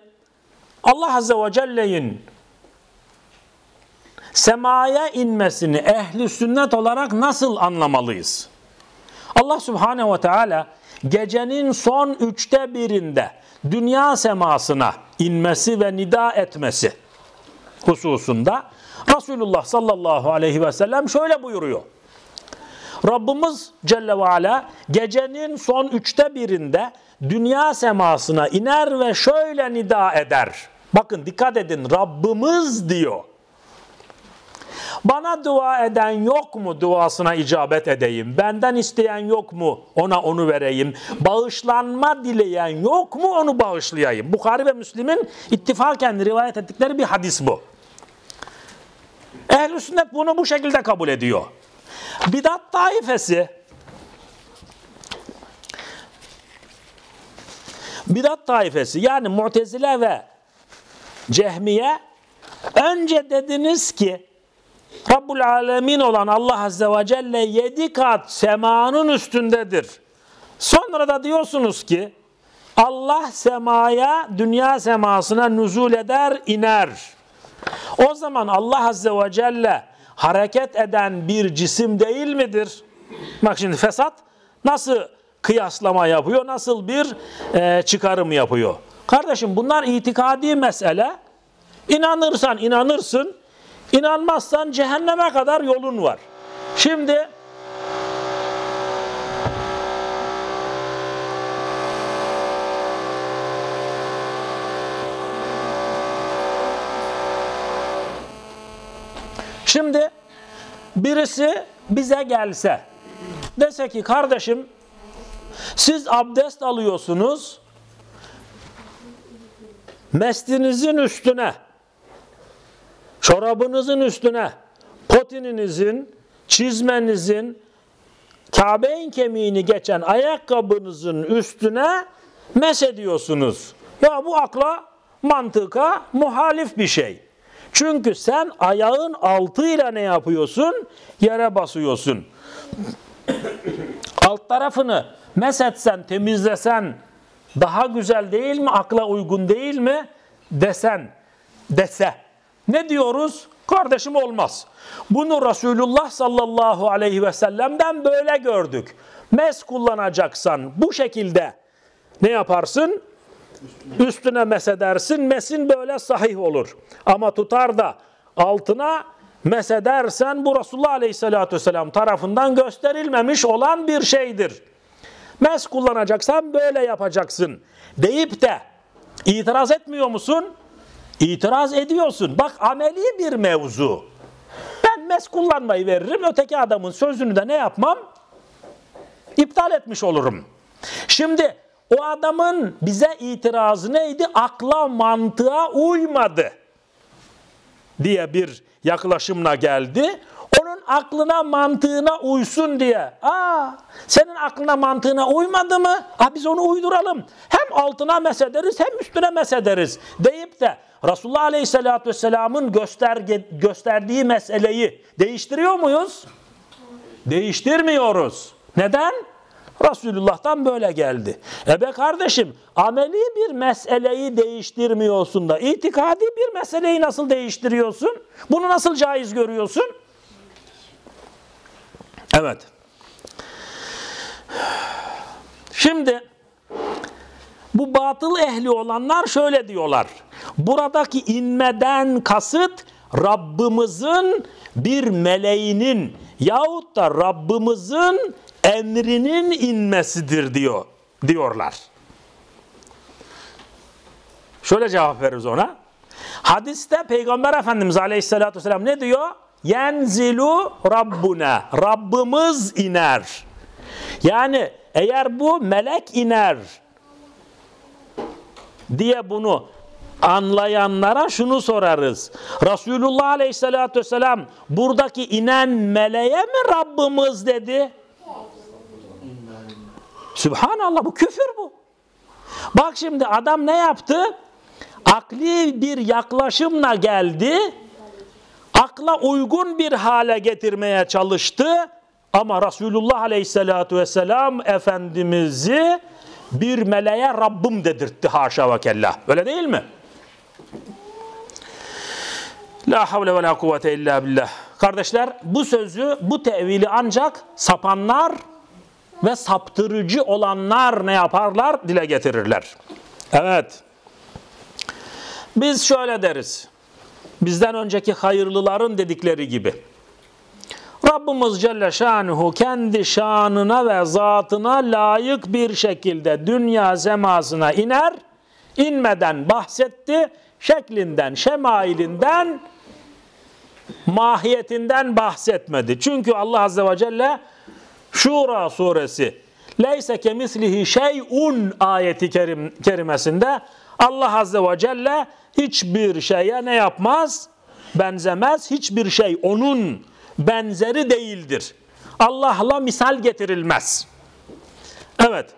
Allah Azze ve Celle'nin semaya inmesini ehli sünnet olarak nasıl anlamalıyız? Allah Subhanehu ve Teala gecenin son üçte birinde dünya semasına inmesi ve nida etmesi hususunda Resulullah sallallahu aleyhi ve sellem şöyle buyuruyor. Rabbimiz Celle ve Ala gecenin son üçte birinde dünya semasına iner ve şöyle nida eder. Bakın dikkat edin Rabbimiz diyor. Bana dua eden yok mu duasına icabet edeyim? Benden isteyen yok mu ona onu vereyim? Bağışlanma dileyen yok mu onu bağışlayayım? Bukhari ve Müslim'in ittifaken rivayet ettikleri bir hadis bu. Ehl-i sünnet bunu bu şekilde kabul ediyor. Bidat taifesi bidat taifesi yani Mu'tezile ve Cehmiye önce dediniz ki Rabbul Alemin olan Allah Azze ve Celle yedi kat semanın üstündedir. Sonra da diyorsunuz ki Allah semaya, dünya semasına nüzul eder, iner. O zaman Allah Azze ve Celle hareket eden bir cisim değil midir? Bak şimdi fesat nasıl kıyaslama yapıyor, nasıl bir e, çıkarım yapıyor. Kardeşim bunlar itikadi mesele. İnanırsan inanırsın, inanmazsan cehenneme kadar yolun var. Şimdi Şimdi birisi bize gelse dese ki kardeşim siz abdest alıyorsunuz mestinizin üstüne çorabınızın üstüne potininizin çizmenizin Kabe'in kemiğini geçen ayakkabınızın üstüne mes ediyorsunuz. Ya bu akla mantıka muhalif bir şey. Çünkü sen ayağın altıyla ne yapıyorsun? Yere basıyorsun. Alt tarafını mesetsen, temizlesen daha güzel değil mi? Akla uygun değil mi? Desen, dese. Ne diyoruz? Kardeşim olmaz. Bunu Resulullah sallallahu aleyhi ve sellem'den böyle gördük. Mes kullanacaksan bu şekilde ne yaparsın? Üstüne mesedersin, mesin böyle sahih olur. Ama tutar da altına mesedersen bu Resulullah Aleyhisselatü Vesselam tarafından gösterilmemiş olan bir şeydir. Mes kullanacaksan böyle yapacaksın deyip de itiraz etmiyor musun? İtiraz ediyorsun. Bak ameli bir mevzu. Ben mes kullanmayı veririm. Öteki adamın sözünü de ne yapmam? İptal etmiş olurum. Şimdi o adamın bize itirazı neydi? Akla mantığa uymadı diye bir yaklaşımla geldi. Onun aklına mantığına uysun diye. Aa, senin aklına mantığına uymadı mı? Aa, biz onu uyduralım. Hem altına mesederiz hem üstüne mesederiz deyip de Resulullah Aleyhisselatü Vesselam'ın gösterge, gösterdiği meseleyi değiştiriyor muyuz? Değiştirmiyoruz. Neden? Resulullah'tan böyle geldi. E be kardeşim ameli bir meseleyi değiştirmiyorsun da itikadi bir meseleyi nasıl değiştiriyorsun? Bunu nasıl caiz görüyorsun? Evet. Şimdi bu batıl ehli olanlar şöyle diyorlar. Buradaki inmeden kasıt Rabbimizin bir meleğinin yahut da Rabbimizin emrinin inmesidir diyor diyorlar. Şöyle cevap veririz ona. Hadiste Peygamber Efendimiz Aleyhisselatü Vesselam ne diyor? Yenzilu Rabbuna. Rabbimiz iner. Yani eğer bu melek iner diye bunu anlayanlara şunu sorarız. Resulullah Aleyhisselatü Vesselam buradaki inen meleğe mi Rabbimiz dedi? Sübhanallah bu küfür bu. Bak şimdi adam ne yaptı? Akli bir yaklaşımla geldi. Akla uygun bir hale getirmeye çalıştı. Ama Resulullah Aleyhisselatü Vesselam Efendimiz'i bir meleğe Rabbim dedirtti haşa ve kella. Öyle değil mi? La havle ve la kuvvete illa billah. Kardeşler bu sözü, bu tevili ancak sapanlar ve saptırıcı olanlar ne yaparlar? Dile getirirler. Evet. Biz şöyle deriz. Bizden önceki hayırlıların dedikleri gibi. Rabbimiz Celle Şanuhu kendi şanına ve zatına layık bir şekilde dünya semasına iner, inmeden bahsetti, şeklinden, şemailinden, mahiyetinden bahsetmedi. Çünkü Allah Azze ve Celle Şura suresi Leyse kemislihi şeyun ayeti kerim, kerimesinde Allah Azze ve Celle hiçbir şeye ne yapmaz? Benzemez. Hiçbir şey onun benzeri değildir. Allah'la misal getirilmez. Evet.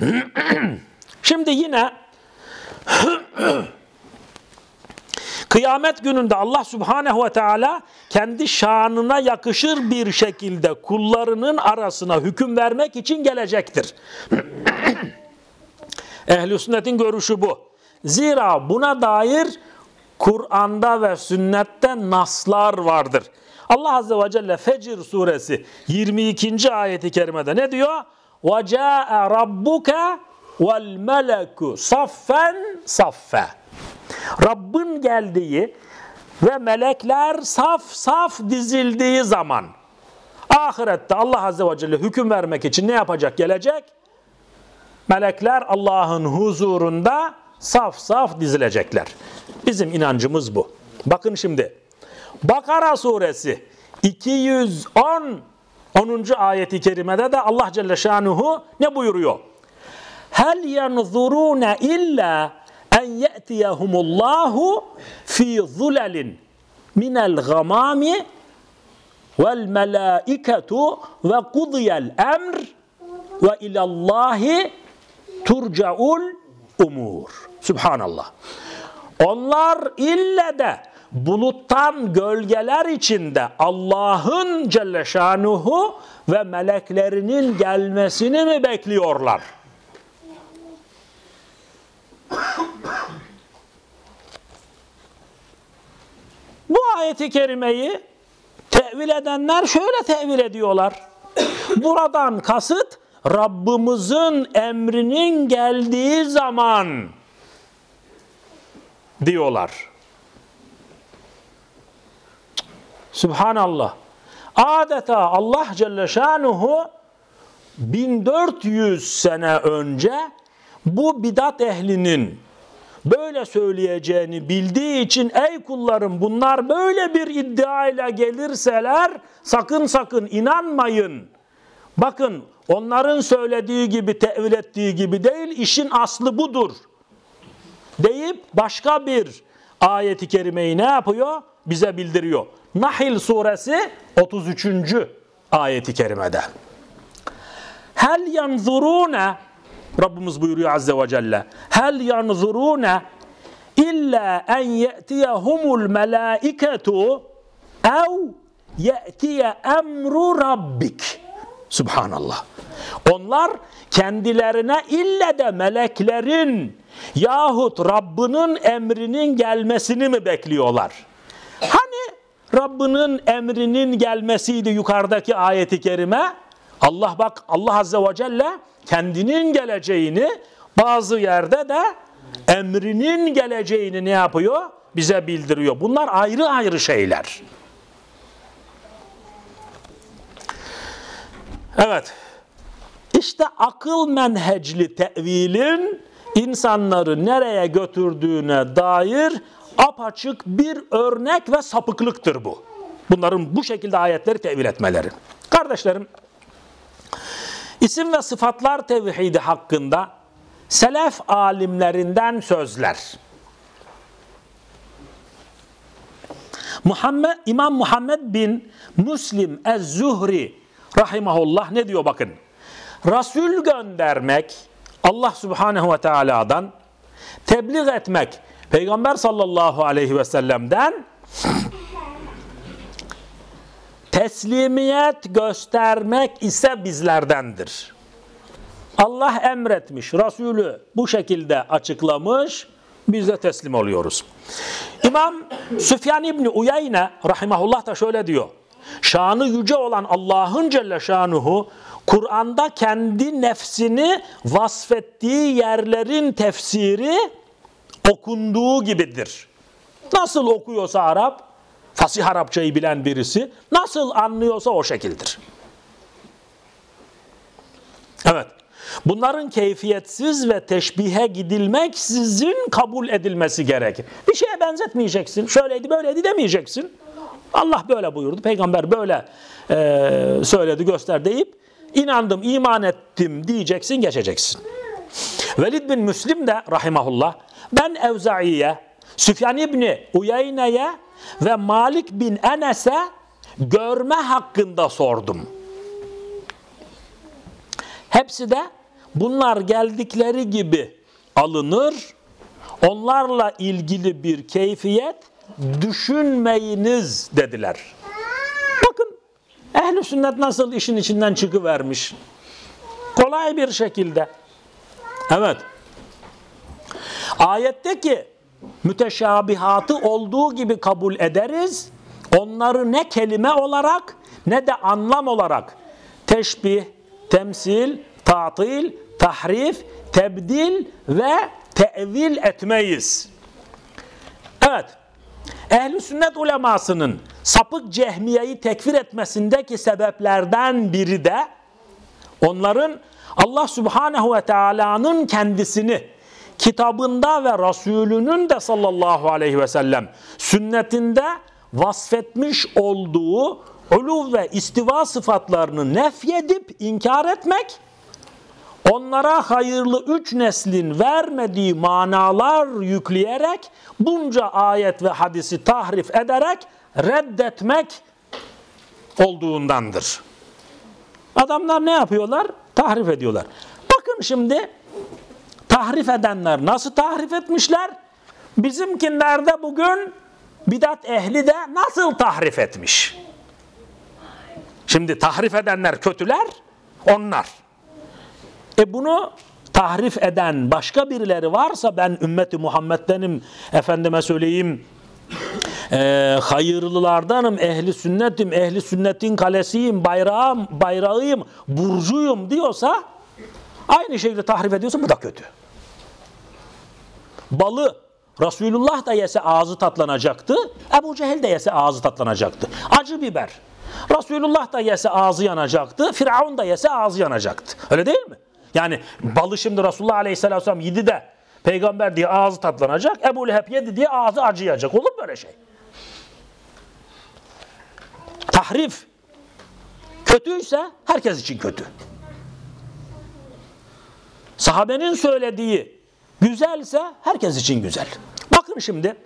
Şimdi yine Kıyamet gününde Allah Subhanehu ve Teala kendi şanına yakışır bir şekilde kullarının arasına hüküm vermek için gelecektir. Ehl-i sünnetin görüşü bu. Zira buna dair Kur'an'da ve sünnette naslar vardır. Allah Azze ve Celle Fecr suresi 22. ayeti kerimede ne diyor? وَجَاءَ رَبُّكَ وَالْمَلَكُ صَفًّا صَفًّا Rabbin geldiği ve melekler saf saf dizildiği zaman ahirette Allah Azze ve Celle hüküm vermek için ne yapacak gelecek? Melekler Allah'ın huzurunda saf saf dizilecekler. Bizim inancımız bu. Bakın şimdi Bakara suresi 210 10. ayeti kerimede de Allah Celle Şanuhu ne buyuruyor? Hel yanzuruna illa en ye'tiyehumullahu fi zulalin minel gamami vel melaiketu ve kudiyel emr ve ilallahi turcaul umur. Subhanallah. Onlar ille de buluttan gölgeler içinde Allah'ın Celle Şanuhu ve meleklerinin gelmesini mi bekliyorlar? Bu ayeti kerimeyi tevil edenler şöyle tevil ediyorlar. Buradan kasıt Rabbimizin emrinin geldiği zaman diyorlar. Subhanallah. Adeta Allah Celle Şanuhu 1400 sene önce bu bidat ehlinin böyle söyleyeceğini bildiği için ey kullarım bunlar böyle bir iddiayla gelirseler sakın sakın inanmayın. Bakın onların söylediği gibi tevil ettiği gibi değil işin aslı budur. Deyip başka bir ayeti kerimeyi ne yapıyor? bize bildiriyor. Nahil suresi 33. ayeti kerimede. Hel yanzurune Rabbimiz buyuruyor azze ve celle. Hel yanzurune illa en ye'tiyehumul melaiketu ev ye'tiye emru rabbik. Subhanallah. Onlar kendilerine ille de meleklerin yahut Rabbinin emrinin gelmesini mi bekliyorlar? Hani Rabbinin emrinin gelmesiydi yukarıdaki ayeti kerime? Allah bak Allah Azze ve Celle kendinin geleceğini bazı yerde de emrinin geleceğini ne yapıyor? Bize bildiriyor. Bunlar ayrı ayrı şeyler. Evet. İşte akıl menhecli tevilin insanları nereye götürdüğüne dair apaçık bir örnek ve sapıklıktır bu. Bunların bu şekilde ayetleri tevil etmeleri. Kardeşlerim, isim ve sıfatlar tevhidi hakkında selef alimlerinden sözler. Muhammed, İmam Muhammed bin Müslim Ez-Zuhri rahimahullah ne diyor bakın. Resul göndermek Allah Subhanahu ve Teala'dan tebliğ etmek Peygamber sallallahu aleyhi ve sellem'den teslimiyet göstermek ise bizlerdendir. Allah emretmiş, Resulü bu şekilde açıklamış, biz de teslim oluyoruz. İmam Süfyan İbni Uyayne rahimahullah da şöyle diyor. Şanı yüce olan Allah'ın Celle Şanuhu Kur'an'da kendi nefsini vasfettiği yerlerin tefsiri okunduğu gibidir. Nasıl okuyorsa Arap, fasih Arapçayı bilen birisi, nasıl anlıyorsa o şekildir. Evet. Bunların keyfiyetsiz ve teşbihe gidilmek sizin kabul edilmesi gerekir. Bir şeye benzetmeyeceksin. Şöyleydi böyleydi demeyeceksin. Allah böyle buyurdu. Peygamber böyle e, söyledi göster deyip inandım iman ettim diyeceksin geçeceksin. Velid bin Müslim de rahimahullah ben Evza'iye, Süfyan İbni Uyeyne'ye ve Malik bin Enes'e görme hakkında sordum. Hepsi de bunlar geldikleri gibi alınır, onlarla ilgili bir keyfiyet düşünmeyiniz dediler. Bakın ehli sünnet nasıl işin içinden çıkıvermiş. Kolay bir şekilde. Evet. Ayetteki müteşabihatı olduğu gibi kabul ederiz. Onları ne kelime olarak ne de anlam olarak teşbih, temsil, tatil, tahrif, tebdil ve tevil etmeyiz. Evet. Ehli sünnet ulemasının sapık cehmiyeyi tekfir etmesindeki sebeplerden biri de onların Allah Subhanahu ve Teala'nın kendisini kitabında ve Resulünün de sallallahu aleyhi ve sellem sünnetinde vasfetmiş olduğu ulu ve istiva sıfatlarını nefyedip inkar etmek, onlara hayırlı üç neslin vermediği manalar yükleyerek bunca ayet ve hadisi tahrif ederek reddetmek olduğundandır. Adamlar ne yapıyorlar? Tahrif ediyorlar. Bakın şimdi tahrif edenler nasıl tahrif etmişler? Bizimkinlerde bugün bidat ehli de nasıl tahrif etmiş? Şimdi tahrif edenler kötüler, onlar. E bunu tahrif eden başka birileri varsa ben ümmeti Muhammed'denim, efendime söyleyeyim, e, hayırlılardanım, ehli sünnetim, ehli sünnetin kalesiyim, bayrağım, bayrağıyım, burcuyum diyorsa aynı şekilde tahrif ediyorsa bu da kötü. Balı Resulullah da yese ağzı tatlanacaktı, Ebu Cehil de yese ağzı tatlanacaktı. Acı biber. Resulullah da yese ağzı yanacaktı, Firavun da yese ağzı yanacaktı. Öyle değil mi? Yani balı şimdi Resulullah Aleyhisselatü Vesselam yedi de peygamber diye ağzı tatlanacak, Ebu Leheb yedi diye ağzı acıyacak. Olur mu böyle şey? Tahrif kötüyse herkes için kötü. Sahabenin söylediği güzelse herkes için güzel. Bakın şimdi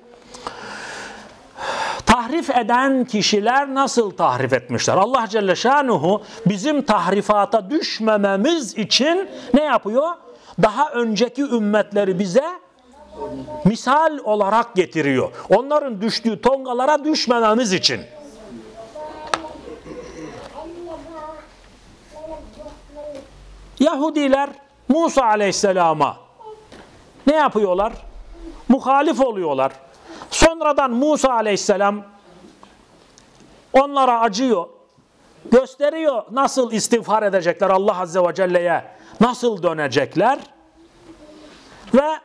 tahrif eden kişiler nasıl tahrif etmişler? Allah Celle Şanuhu bizim tahrifata düşmememiz için ne yapıyor? Daha önceki ümmetleri bize misal olarak getiriyor. Onların düştüğü tongalara düşmememiz için. Yahudiler Musa Aleyhisselam'a ne yapıyorlar? Muhalif oluyorlar. Sonradan Musa Aleyhisselam onlara acıyor. Gösteriyor nasıl istiğfar edecekler Allah Azze ve Celle'ye, nasıl dönecekler. Ve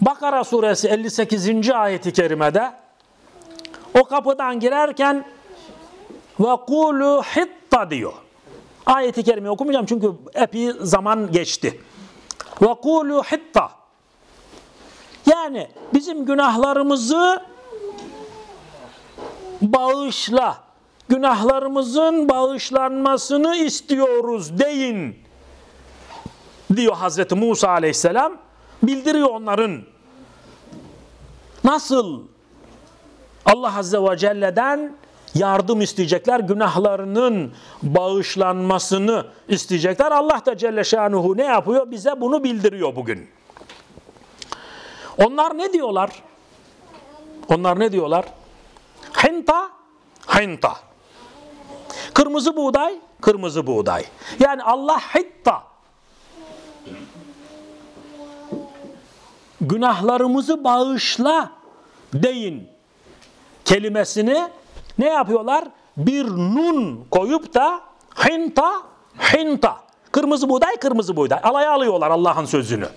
Bakara suresi 58. ayeti kerimede o kapıdan girerken ve kulu hitta diyor. Ayeti kerime okumayacağım çünkü epey zaman geçti. Ve kulu hitta. Yani bizim günahlarımızı bağışla. Günahlarımızın bağışlanmasını istiyoruz deyin. Diyor Hazreti Musa aleyhisselam. Bildiriyor onların nasıl Allah Azze ve Celle'den yardım isteyecekler. Günahlarının bağışlanmasını isteyecekler. Allah da Celle Şanuhu ne yapıyor? Bize bunu bildiriyor bugün. Onlar ne diyorlar? Onlar ne diyorlar? Hinta, hinta. Kırmızı buğday, kırmızı buğday. Yani Allah hitta. Günahlarımızı bağışla deyin kelimesini ne yapıyorlar? Bir nun koyup da hinta, hinta. Kırmızı buğday, kırmızı buğday. Alaya alıyorlar Allah'ın sözünü.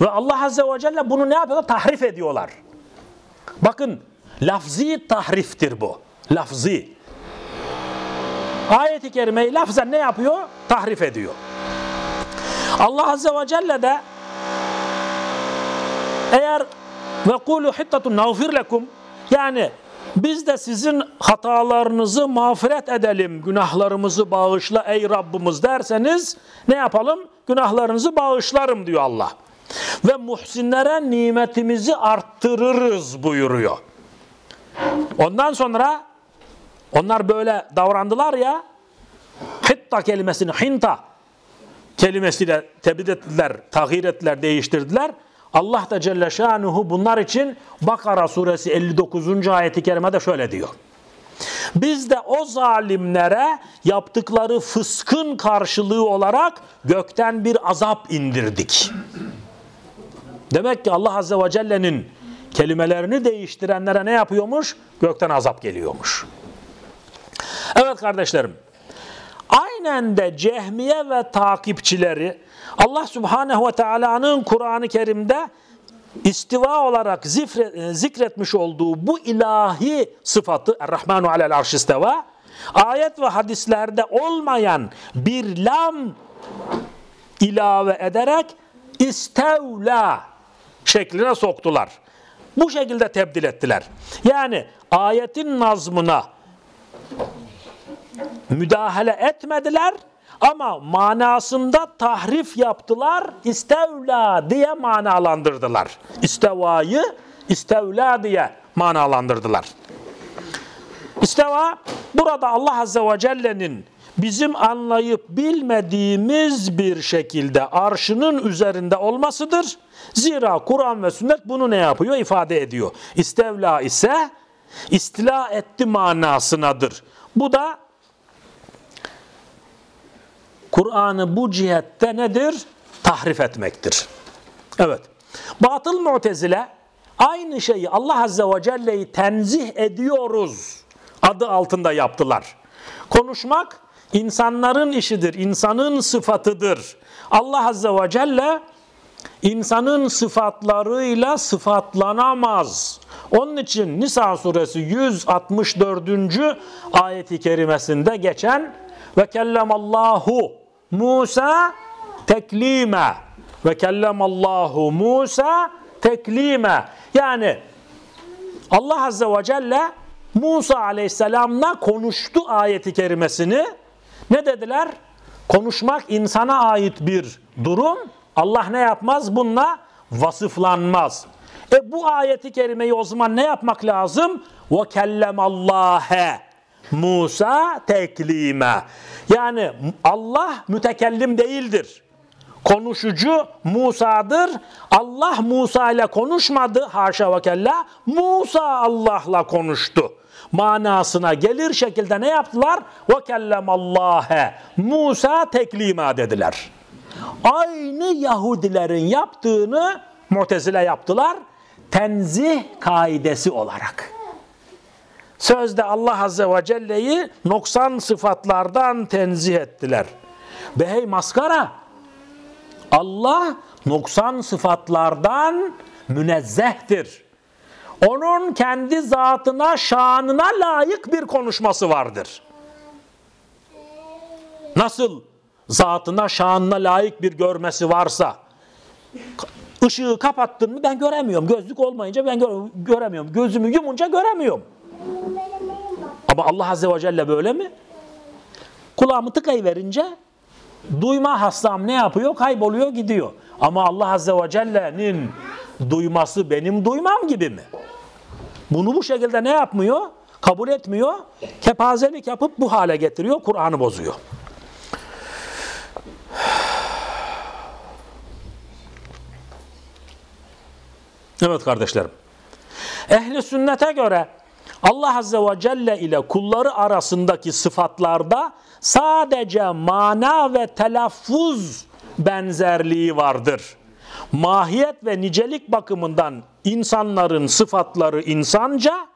Ve Allah Azze ve Celle bunu ne yapıyorlar? Tahrif ediyorlar. Bakın lafzi tahriftir bu. Lafzi. Ayet-i kerimeyi lafzen ne yapıyor? Tahrif ediyor. Allah Azze ve Celle de eğer ve kulu hittatun nağfir lekum yani biz de sizin hatalarınızı mağfiret edelim, günahlarımızı bağışla ey Rabbimiz derseniz ne yapalım? Günahlarınızı bağışlarım diyor Allah. Ve muhsinlere nimetimizi arttırırız buyuruyor. Ondan sonra onlar böyle davrandılar ya hitta kelimesini hinta kelimesiyle tebdil ettiler, tahir ettiler, değiştirdiler. Allah da Celle Şanuhu bunlar için Bakara suresi 59. ayeti kerimede şöyle diyor. Biz de o zalimlere yaptıkları fıskın karşılığı olarak gökten bir azap indirdik. Demek ki Allah Azze ve Celle'nin kelimelerini değiştirenlere ne yapıyormuş? Gökten azap geliyormuş. Evet kardeşlerim. Aynen de cehmiye ve takipçileri Allah Subhanehu ve Teala'nın Kur'an-ı Kerim'de istiva olarak zifre, zikretmiş olduğu bu ilahi sıfatı Er-Rahmanu alel arşisteva ayet ve hadislerde olmayan bir lam ilave ederek istevla şekline soktular. Bu şekilde tebdil ettiler. Yani ayetin nazmına müdahale etmediler ama manasında tahrif yaptılar. İstevla diye manalandırdılar. İstevayı istevla diye manalandırdılar. İsteva burada Allah Azze ve Celle'nin bizim anlayıp bilmediğimiz bir şekilde arşının üzerinde olmasıdır. Zira Kur'an ve sünnet bunu ne yapıyor? ifade ediyor. İstevla ise istila etti manasınadır. Bu da Kur'an'ı bu cihette nedir? Tahrif etmektir. Evet. Batıl mutezile aynı şeyi Allah Azze ve Celle'yi tenzih ediyoruz adı altında yaptılar. Konuşmak insanların işidir, insanın sıfatıdır. Allah Azze ve Celle insanın sıfatlarıyla sıfatlanamaz. Onun için Nisa suresi 164. ayeti kerimesinde geçen ve kellemallahu Musa teklime ve kellemallahu Musa teklime yani Allah Azze ve Celle Musa Aleyhisselam'la konuştu ayeti kerimesini ne dediler? Konuşmak insana ait bir durum. Allah ne yapmaz? Bununla vasıflanmaz. E bu ayeti kerimeyi o zaman ne yapmak lazım? Ve kellemallâhe Musa teklime. Yani Allah mütekellim değildir. Konuşucu Musa'dır. Allah Musa ile konuşmadı. Haşa ve kella. Musa Allah'la konuştu. Manasına gelir şekilde ne yaptılar? Ve kellemallâhe Musa teklima dediler. Aynı Yahudilerin yaptığını Mu'tezile yaptılar. Tenzih kaidesi olarak. Sözde Allah Azze ve Celle'yi noksan sıfatlardan tenzih ettiler. Behey maskara. Allah noksan sıfatlardan münezzehtir. Onun kendi zatına, şanına layık bir konuşması vardır. Nasıl zatına, şanına layık bir görmesi varsa, ışığı kapattın mı ben göremiyorum. Gözlük olmayınca ben göremiyorum. Gözümü yumunca göremiyorum. Ama Allah Azze ve Celle böyle mi? Kulağımı tıkayıverince duyma hastam ne yapıyor? Kayboluyor gidiyor. Ama Allah Azze ve Celle'nin duyması benim duymam gibi mi? Bunu bu şekilde ne yapmıyor? Kabul etmiyor. Kepazelik yapıp bu hale getiriyor. Kur'an'ı bozuyor. Evet kardeşlerim. Ehli sünnete göre Allah Azze ve Celle ile kulları arasındaki sıfatlarda sadece mana ve telaffuz benzerliği vardır. Mahiyet ve nicelik bakımından insanların sıfatları insanca,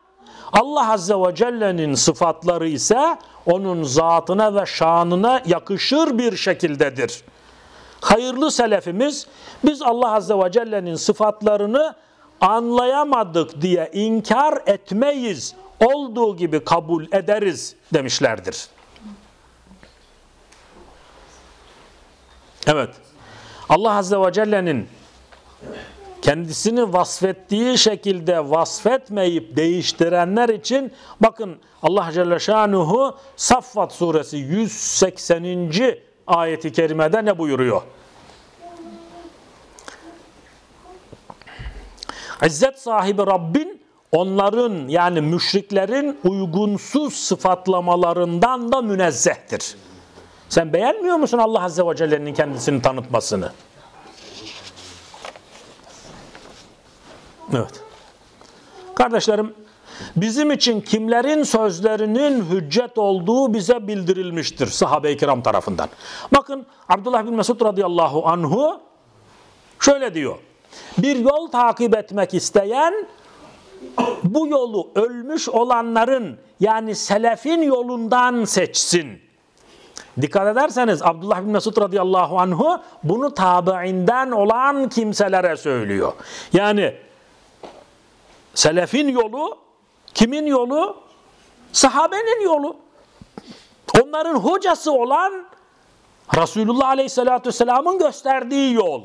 Allah Azze ve Celle'nin sıfatları ise onun zatına ve şanına yakışır bir şekildedir. Hayırlı selefimiz biz Allah Azze ve Celle'nin sıfatlarını anlayamadık diye inkar etmeyiz. Olduğu gibi kabul ederiz demişlerdir. Evet. Allah Azze ve Celle'nin kendisini vasfettiği şekilde vasfetmeyip değiştirenler için bakın Allah Celle Şanuhu Saffat suresi 180. ayeti kerimede ne buyuruyor? İzzet sahibi Rabbin onların yani müşriklerin uygunsuz sıfatlamalarından da münezzehtir. Sen beğenmiyor musun Allah Azze ve Celle'nin kendisini tanıtmasını? Evet. Kardeşlerim, bizim için kimlerin sözlerinin hüccet olduğu bize bildirilmiştir sahabe-i kiram tarafından. Bakın Abdullah bin Mesud radıyallahu anhu şöyle diyor. Bir yol takip etmek isteyen bu yolu ölmüş olanların yani selefin yolundan seçsin. Dikkat ederseniz Abdullah bin Mesud radıyallahu anhu bunu tabiinden olan kimselere söylüyor. Yani selefin yolu kimin yolu? Sahabenin yolu. Onların hocası olan Resulullah aleyhissalatü vesselamın gösterdiği yol.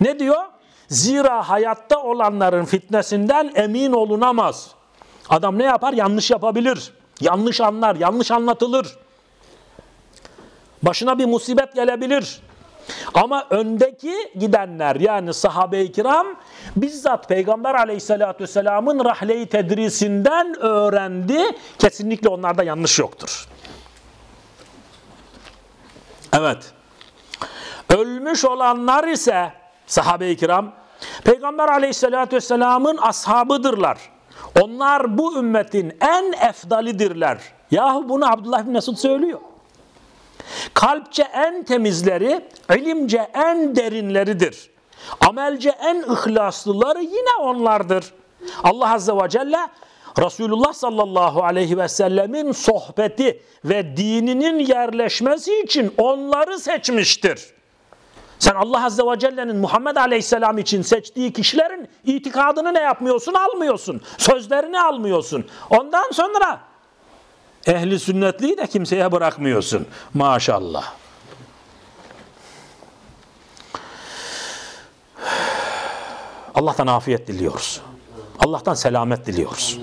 Ne diyor? Zira hayatta olanların fitnesinden emin olunamaz. Adam ne yapar? Yanlış yapabilir. Yanlış anlar, yanlış anlatılır. Başına bir musibet gelebilir. Ama öndeki gidenler yani sahabe-i kiram bizzat Peygamber aleyhissalatü vesselamın rahle-i tedrisinden öğrendi. Kesinlikle onlarda yanlış yoktur. Evet. Ölmüş olanlar ise sahabe-i kiram Peygamber aleyhissalatü vesselamın ashabıdırlar. Onlar bu ümmetin en efdalidirler. Yahu bunu Abdullah bin Mesud söylüyor. Kalpçe en temizleri, ilimce en derinleridir. Amelce en ihlaslıları yine onlardır. Allah Azze ve Celle Resulullah sallallahu aleyhi ve sellemin sohbeti ve dininin yerleşmesi için onları seçmiştir. Sen Allah Azze ve Celle'nin Muhammed Aleyhisselam için seçtiği kişilerin itikadını ne yapmıyorsun? Almıyorsun. Sözlerini almıyorsun. Ondan sonra ehli sünnetliği de kimseye bırakmıyorsun. Maşallah. Allah'tan afiyet diliyoruz. Allah'tan selamet diliyoruz.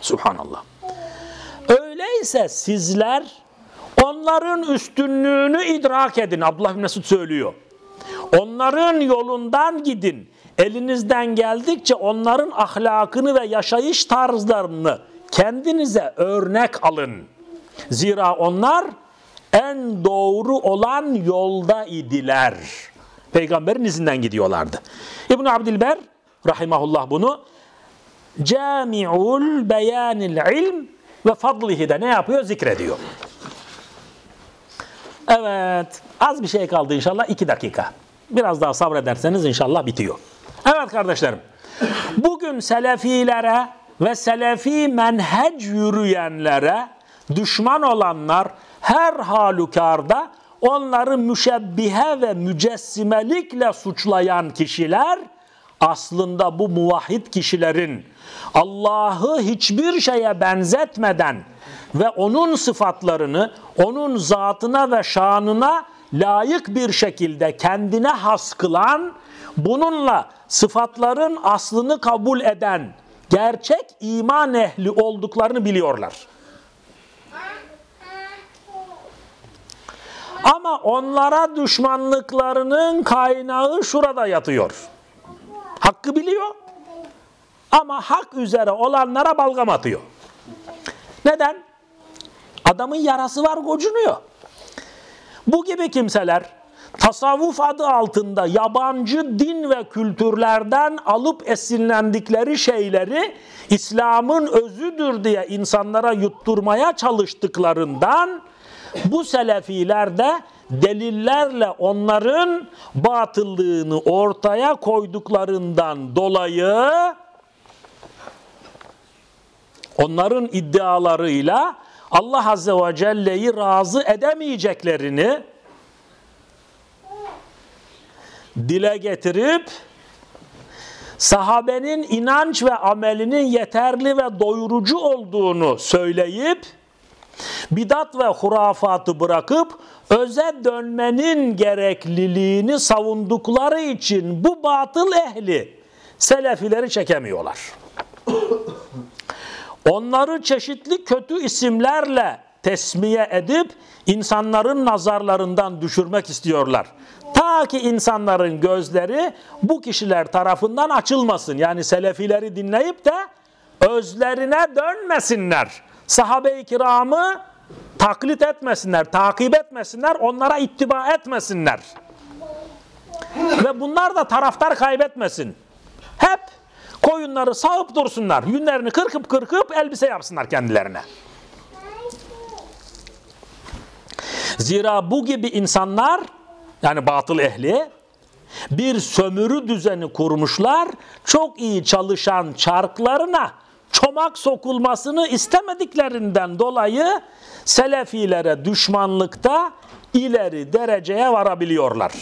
Subhanallah. Öyleyse sizler onların üstünlüğünü idrak edin. Abdullah bin Mesud söylüyor. Onların yolundan gidin. elinizden geldikçe onların ahlakını ve yaşayış tarzlarını kendinize örnek alın. Zira onlar en doğru olan yolda idiler. Peygamberin izinden gidiyorlardı. İbn Abdilber rahimahullah bunu Cami'ul beyanil ilm ve fadlihi de ne yapıyor? Zikrediyor. Evet. Az bir şey kaldı inşallah. iki dakika. Biraz daha sabrederseniz inşallah bitiyor. Evet kardeşlerim. Bugün selefilere ve selefi menhec yürüyenlere düşman olanlar her halükarda onları müşebbihe ve mücessimelikle suçlayan kişiler aslında bu muvahhid kişilerin Allah'ı hiçbir şeye benzetmeden ve onun sıfatlarını onun zatına ve şanına layık bir şekilde kendine has kılan, bununla sıfatların aslını kabul eden gerçek iman ehli olduklarını biliyorlar. Ama onlara düşmanlıklarının kaynağı şurada yatıyor. Hakkı biliyor ama hak üzere olanlara balgam atıyor. Neden? Adamın yarası var gocunuyor. Bu gibi kimseler tasavvuf adı altında yabancı din ve kültürlerden alıp esinlendikleri şeyleri İslam'ın özüdür diye insanlara yutturmaya çalıştıklarından bu selefiler de delillerle onların batıllığını ortaya koyduklarından dolayı onların iddialarıyla Allah Azze ve Celle'yi razı edemeyeceklerini dile getirip sahabenin inanç ve amelinin yeterli ve doyurucu olduğunu söyleyip bidat ve hurafatı bırakıp öze dönmenin gerekliliğini savundukları için bu batıl ehli selefileri çekemiyorlar. Onları çeşitli kötü isimlerle tesmiye edip insanların nazarlarından düşürmek istiyorlar. Ta ki insanların gözleri bu kişiler tarafından açılmasın. Yani selefileri dinleyip de özlerine dönmesinler. Sahabe-i kiramı taklit etmesinler, takip etmesinler, onlara ittiba etmesinler. Ve bunlar da taraftar kaybetmesin. Hep koyunları sağıp dursunlar. Yünlerini kırkıp kırkıp elbise yapsınlar kendilerine. Zira bu gibi insanlar yani batıl ehli bir sömürü düzeni kurmuşlar. Çok iyi çalışan çarklarına çomak sokulmasını istemediklerinden dolayı selefilere düşmanlıkta ileri dereceye varabiliyorlar.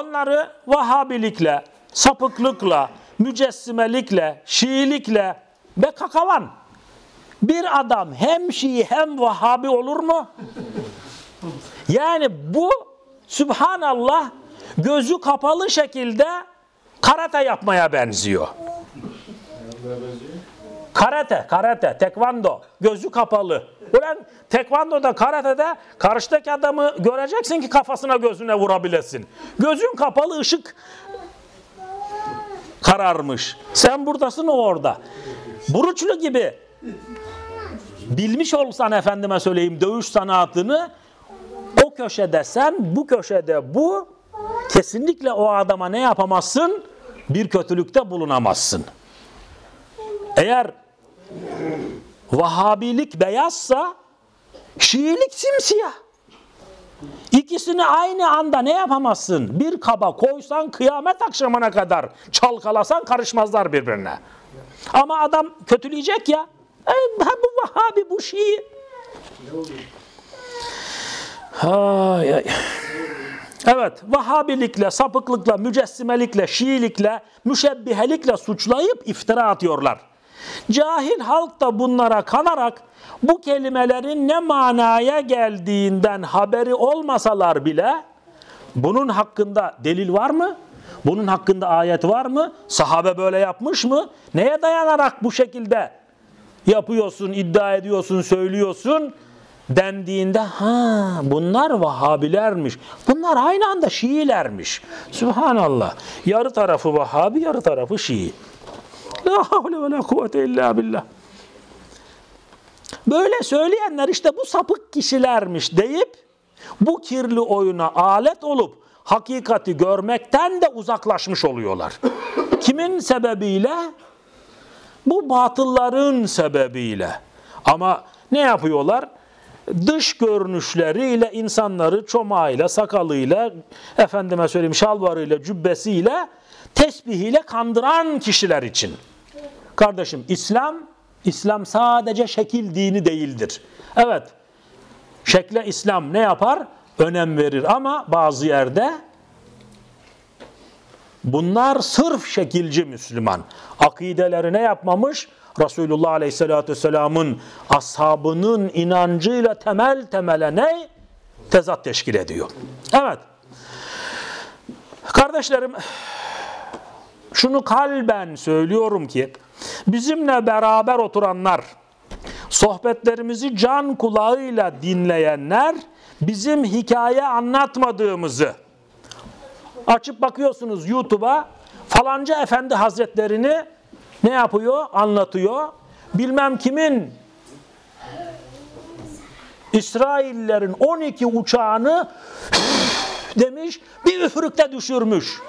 Onları Vahabilikle, sapıklıkla, mücessimelikle, Şiilikle ve kakavan bir adam hem Şii hem Vahabi olur mu? Yani bu Sübhanallah gözü kapalı şekilde karate yapmaya benziyor. Karate, karate, tekvando, gözü kapalı. Ulan tekvandoda, karatede karşıdaki adamı göreceksin ki kafasına gözüne vurabilesin. Gözün kapalı ışık kararmış. Sen buradasın o orada. Buruçlu gibi bilmiş olsan efendime söyleyeyim dövüş sanatını o köşede sen bu köşede bu kesinlikle o adama ne yapamazsın? Bir kötülükte bulunamazsın. Eğer Vahabilik beyazsa Şiilik simsiyah. İkisini aynı anda ne yapamazsın? Bir kaba koysan kıyamet akşamına kadar çalkalasan karışmazlar birbirine. Ama adam kötüleyecek ya. E, bu Vahabi bu Şii. Ay, ay. Evet, Vahabilikle, sapıklıkla, mücessimelikle, Şiilikle, müşebbihelikle suçlayıp iftira atıyorlar. Cahil halk da bunlara kanarak bu kelimelerin ne manaya geldiğinden haberi olmasalar bile bunun hakkında delil var mı? Bunun hakkında ayet var mı? Sahabe böyle yapmış mı? Neye dayanarak bu şekilde yapıyorsun, iddia ediyorsun, söylüyorsun? dendiğinde ha bunlar Vahabilermiş. Bunlar aynı anda Şiilermiş. Subhanallah. Yarı tarafı Vahabi, yarı tarafı Şii. La havle ve la kuvvete illa billah. Böyle söyleyenler işte bu sapık kişilermiş deyip bu kirli oyuna alet olup hakikati görmekten de uzaklaşmış oluyorlar. Kimin sebebiyle? Bu batılların sebebiyle. Ama ne yapıyorlar? Dış görünüşleriyle insanları çomağıyla, sakalıyla, efendime söyleyeyim şalvarıyla, cübbesiyle, tesbihiyle kandıran kişiler için. Kardeşim İslam, İslam sadece şekil dini değildir. Evet, şekle İslam ne yapar? Önem verir ama bazı yerde bunlar sırf şekilci Müslüman. Akideleri ne yapmamış? Resulullah Aleyhisselatü Vesselam'ın ashabının inancıyla temel temele ne? Tezat teşkil ediyor. Evet. Kardeşlerim, şunu kalben söylüyorum ki, bizimle beraber oturanlar, sohbetlerimizi can kulağıyla dinleyenler, bizim hikaye anlatmadığımızı, açıp bakıyorsunuz YouTube'a, falanca efendi hazretlerini ne yapıyor? Anlatıyor. Bilmem kimin İsraillerin 12 uçağını demiş bir üfürükte düşürmüş.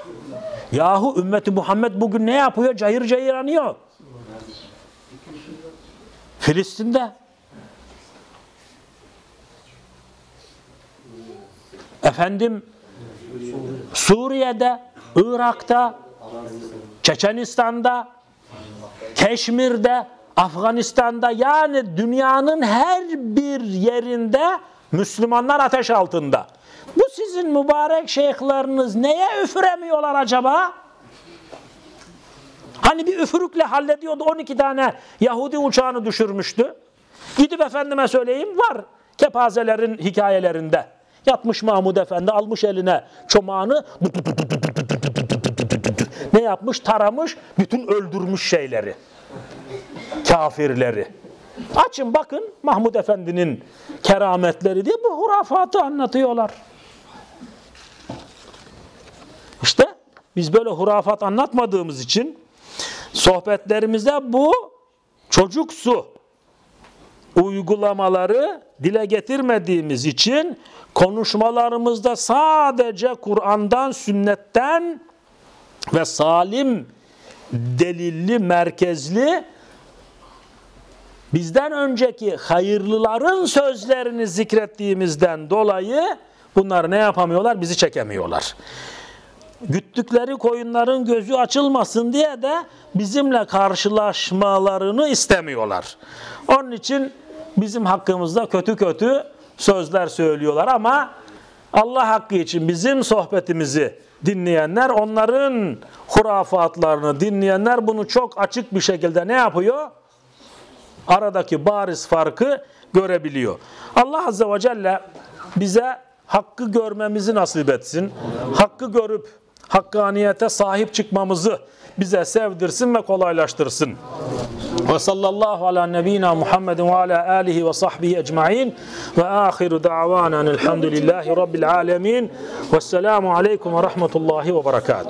Yahu ümmeti Muhammed bugün ne yapıyor? Cayır cayır anıyor. Filistin'de. Efendim Suriye'de, Irak'ta, Çeçenistan'da, Keşmir'de, Afganistan'da yani dünyanın her bir yerinde Müslümanlar ateş altında. Bu sizin mübarek şeyhleriniz neye üfüremiyorlar acaba? Hani bir üfürükle hallediyordu 12 tane Yahudi uçağını düşürmüştü. Gidip efendime söyleyeyim var kepazelerin hikayelerinde. Yatmış Mahmud Efendi almış eline çomağını ne yapmış? Taramış, bütün öldürmüş şeyleri. Kafirleri. Açın bakın Mahmud Efendi'nin kerametleri diye bu hurafatı anlatıyorlar. İşte biz böyle hurafat anlatmadığımız için sohbetlerimizde bu çocuksu uygulamaları dile getirmediğimiz için konuşmalarımızda sadece Kur'an'dan, sünnetten ve salim delilli, merkezli bizden önceki hayırlıların sözlerini zikrettiğimizden dolayı bunları ne yapamıyorlar? Bizi çekemiyorlar. Güttükleri koyunların gözü açılmasın diye de bizimle karşılaşmalarını istemiyorlar. Onun için bizim hakkımızda kötü kötü sözler söylüyorlar ama Allah hakkı için bizim sohbetimizi dinleyenler, onların hurafatlarını dinleyenler bunu çok açık bir şekilde ne yapıyor? Aradaki bariz farkı görebiliyor. Allah Azze ve Celle bize hakkı görmemizi nasip etsin. Hakkı görüp hakkaniyete sahip çıkmamızı bize sevdirsin ve kolaylaştırsın. Ve sallallahu ala nebina Muhammedin ve ala alihi ve sahbihi ecma'in ve ahiru da'vanan elhamdülillahi rabbil alemin ve selamu aleyküm ve rahmetullahi ve berekatuhu.